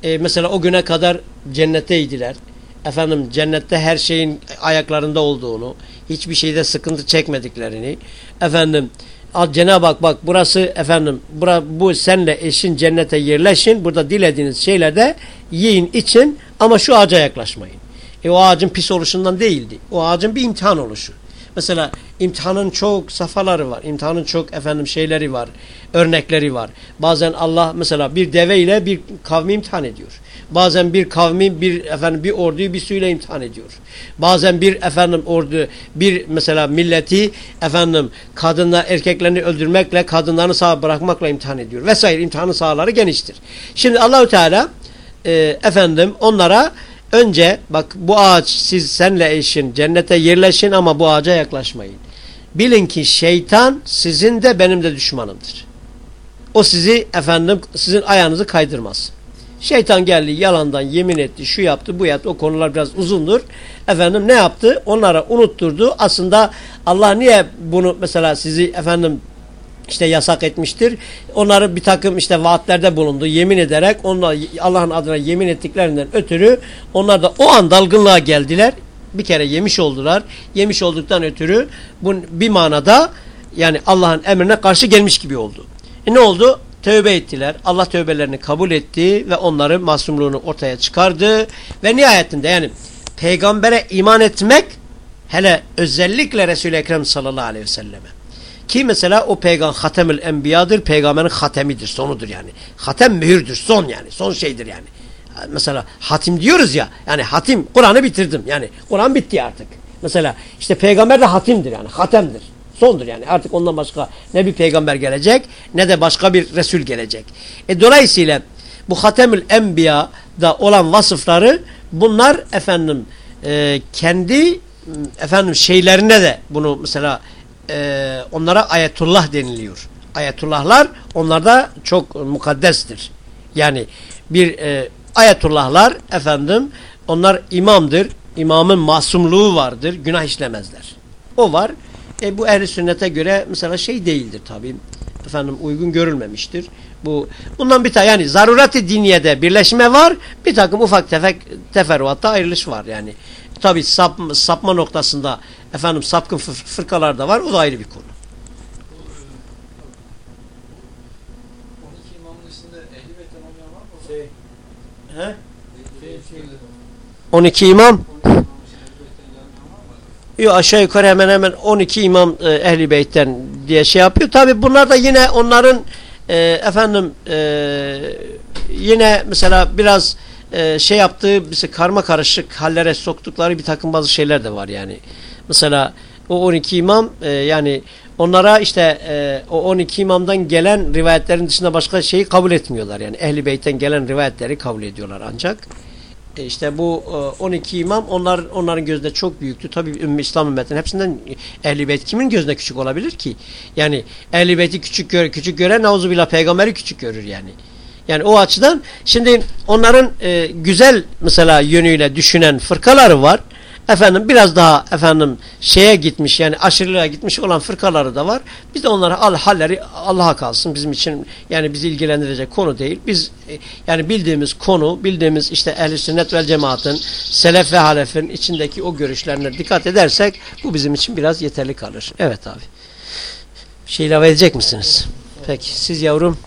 [SPEAKER 1] e, mesela o güne kadar cennetteydiler. Efendim cennette her şeyin ayaklarında olduğunu, hiçbir şeyde sıkıntı çekmediklerini, efendim Cenab-ı Hak bak burası efendim bura, bu senle eşin cennete yerleşin. Burada dilediğiniz şeylerde yiyin için ama şu ağaca yaklaşmayın. E o ağacın pis oluşundan değildi. O ağacın bir imtihan oluşu. Mesela imtihanın çok safhaları var. İmtihanın çok efendim şeyleri var. Örnekleri var. Bazen Allah mesela bir deve ile bir kavmi imtihan ediyor. Bazen bir kavmi bir efendim bir orduyu bir suyla imtihan ediyor. Bazen bir efendim ordu bir mesela milleti efendim kadınla erkeklerini öldürmekle kadınlarını sağ bırakmakla imtihan ediyor. Vesaire imtihanın sahaları geniştir. Şimdi Allahü Teala e, efendim onlara önce bak bu ağaç siz senle eşin cennete yerleşin ama bu ağaca yaklaşmayın. Bilin ki şeytan sizin de benim de düşmanımdır. O sizi efendim sizin ayağınızı kaydırmaz. Şeytan geldi yalandan yemin etti şu yaptı bu yaptı o konular biraz uzundur. Efendim ne yaptı? Onlara unutturdu. Aslında Allah niye bunu mesela sizi efendim işte yasak etmiştir. Onları bir takım işte vaatlerde bulundu. Yemin ederek onlar Allah'ın adına yemin ettiklerinden ötürü onlar da o an dalgınlığa geldiler. Bir kere yemiş oldular. Yemiş olduktan ötürü bu bir manada yani Allah'ın emrine karşı gelmiş gibi oldu. E ne oldu? Tövbe ettiler. Allah tövbelerini kabul etti ve onların masumluğunu ortaya çıkardı. Ve nihayetinde yani peygambere iman etmek hele özellikle Resul-i Ekrem sallallahu aleyhi ve selleme. Ki mesela o peygamber hatemül enbiyadır. Peygamberin hatemidir, sonudur yani. Hatem mühürdür, son yani. Son şeydir yani. Mesela hatim diyoruz ya. Yani hatim, Kur'an'ı bitirdim. Yani Kur'an bitti artık. Mesela işte peygamber de hatimdir yani. Hatemdir. Sondur yani. Artık ondan başka ne bir peygamber gelecek ne de başka bir Resul gelecek. E dolayısıyla bu Hatemül Enbiya'da olan vasıfları bunlar efendim e, kendi efendim şeylerine de bunu mesela e, onlara ayetullah deniliyor. Ayetullahlar onlarda çok mukaddestir. Yani bir e, ayetullahlar efendim onlar imamdır. İmamın masumluğu vardır. Günah işlemezler. O var. E, bu ehli sünnete göre mesela şey değildir tabii. Efendim uygun görülmemiştir. Bu bundan bir tane yani zarurat-ı diniyede birleşme var. Bir takım ufak tefek teferruatta ayrılış var yani. Tabii sap, sapma noktasında efendim sapkın fır, fırkalar da var. O da ayrı bir konu.
[SPEAKER 3] Bu, 12 imamın içinde ehli beytten olmayan var mı?
[SPEAKER 1] Şey, he?
[SPEAKER 3] Şey, şey,
[SPEAKER 1] 12 imam
[SPEAKER 3] 12 imamın içinde ehli beytten gelmeyen var mı?
[SPEAKER 1] Yo, aşağı yukarı hemen hemen 12 imam e, ehli beytten diye şey yapıyor. Tabi bunlar da yine onların e, efendim e, yine mesela biraz e, şey yaptığı mesela karma karışık hallere soktukları bir takım bazı şeyler de var yani. Mesela o 12 imam e, yani onlara işte e, o 12 imamdan gelen rivayetlerin dışında başka şeyi kabul etmiyorlar. Yani ehli beytten gelen rivayetleri kabul ediyorlar ancak. E işte bu e, 12 imam onlar onların gözünde çok büyüktü. Tabii Ümmü İslam ümmetinin hepsinden Ehl-i Beyt kimin gözünde küçük olabilir ki? Yani Ehl-i Beyt'i küçük gör, küçük gören nauzubillah peygamberi küçük görür yani. Yani o açıdan şimdi onların e, güzel mesela yönüyle düşünen fırkaları var. Efendim biraz daha efendim şeye gitmiş yani aşırılığa gitmiş olan fırkaları da var. Biz de onlara al halleri Allah'a kalsın bizim için yani bizi ilgilendirecek konu değil. Biz e, yani bildiğimiz konu, bildiğimiz işte ehl-i sünnet ve cemaatin, selef ve halefin içindeki o görüşlerine dikkat edersek bu bizim için biraz yeterli kalır. Evet abi. Bir şey ilave edecek misiniz? Peki siz yavrum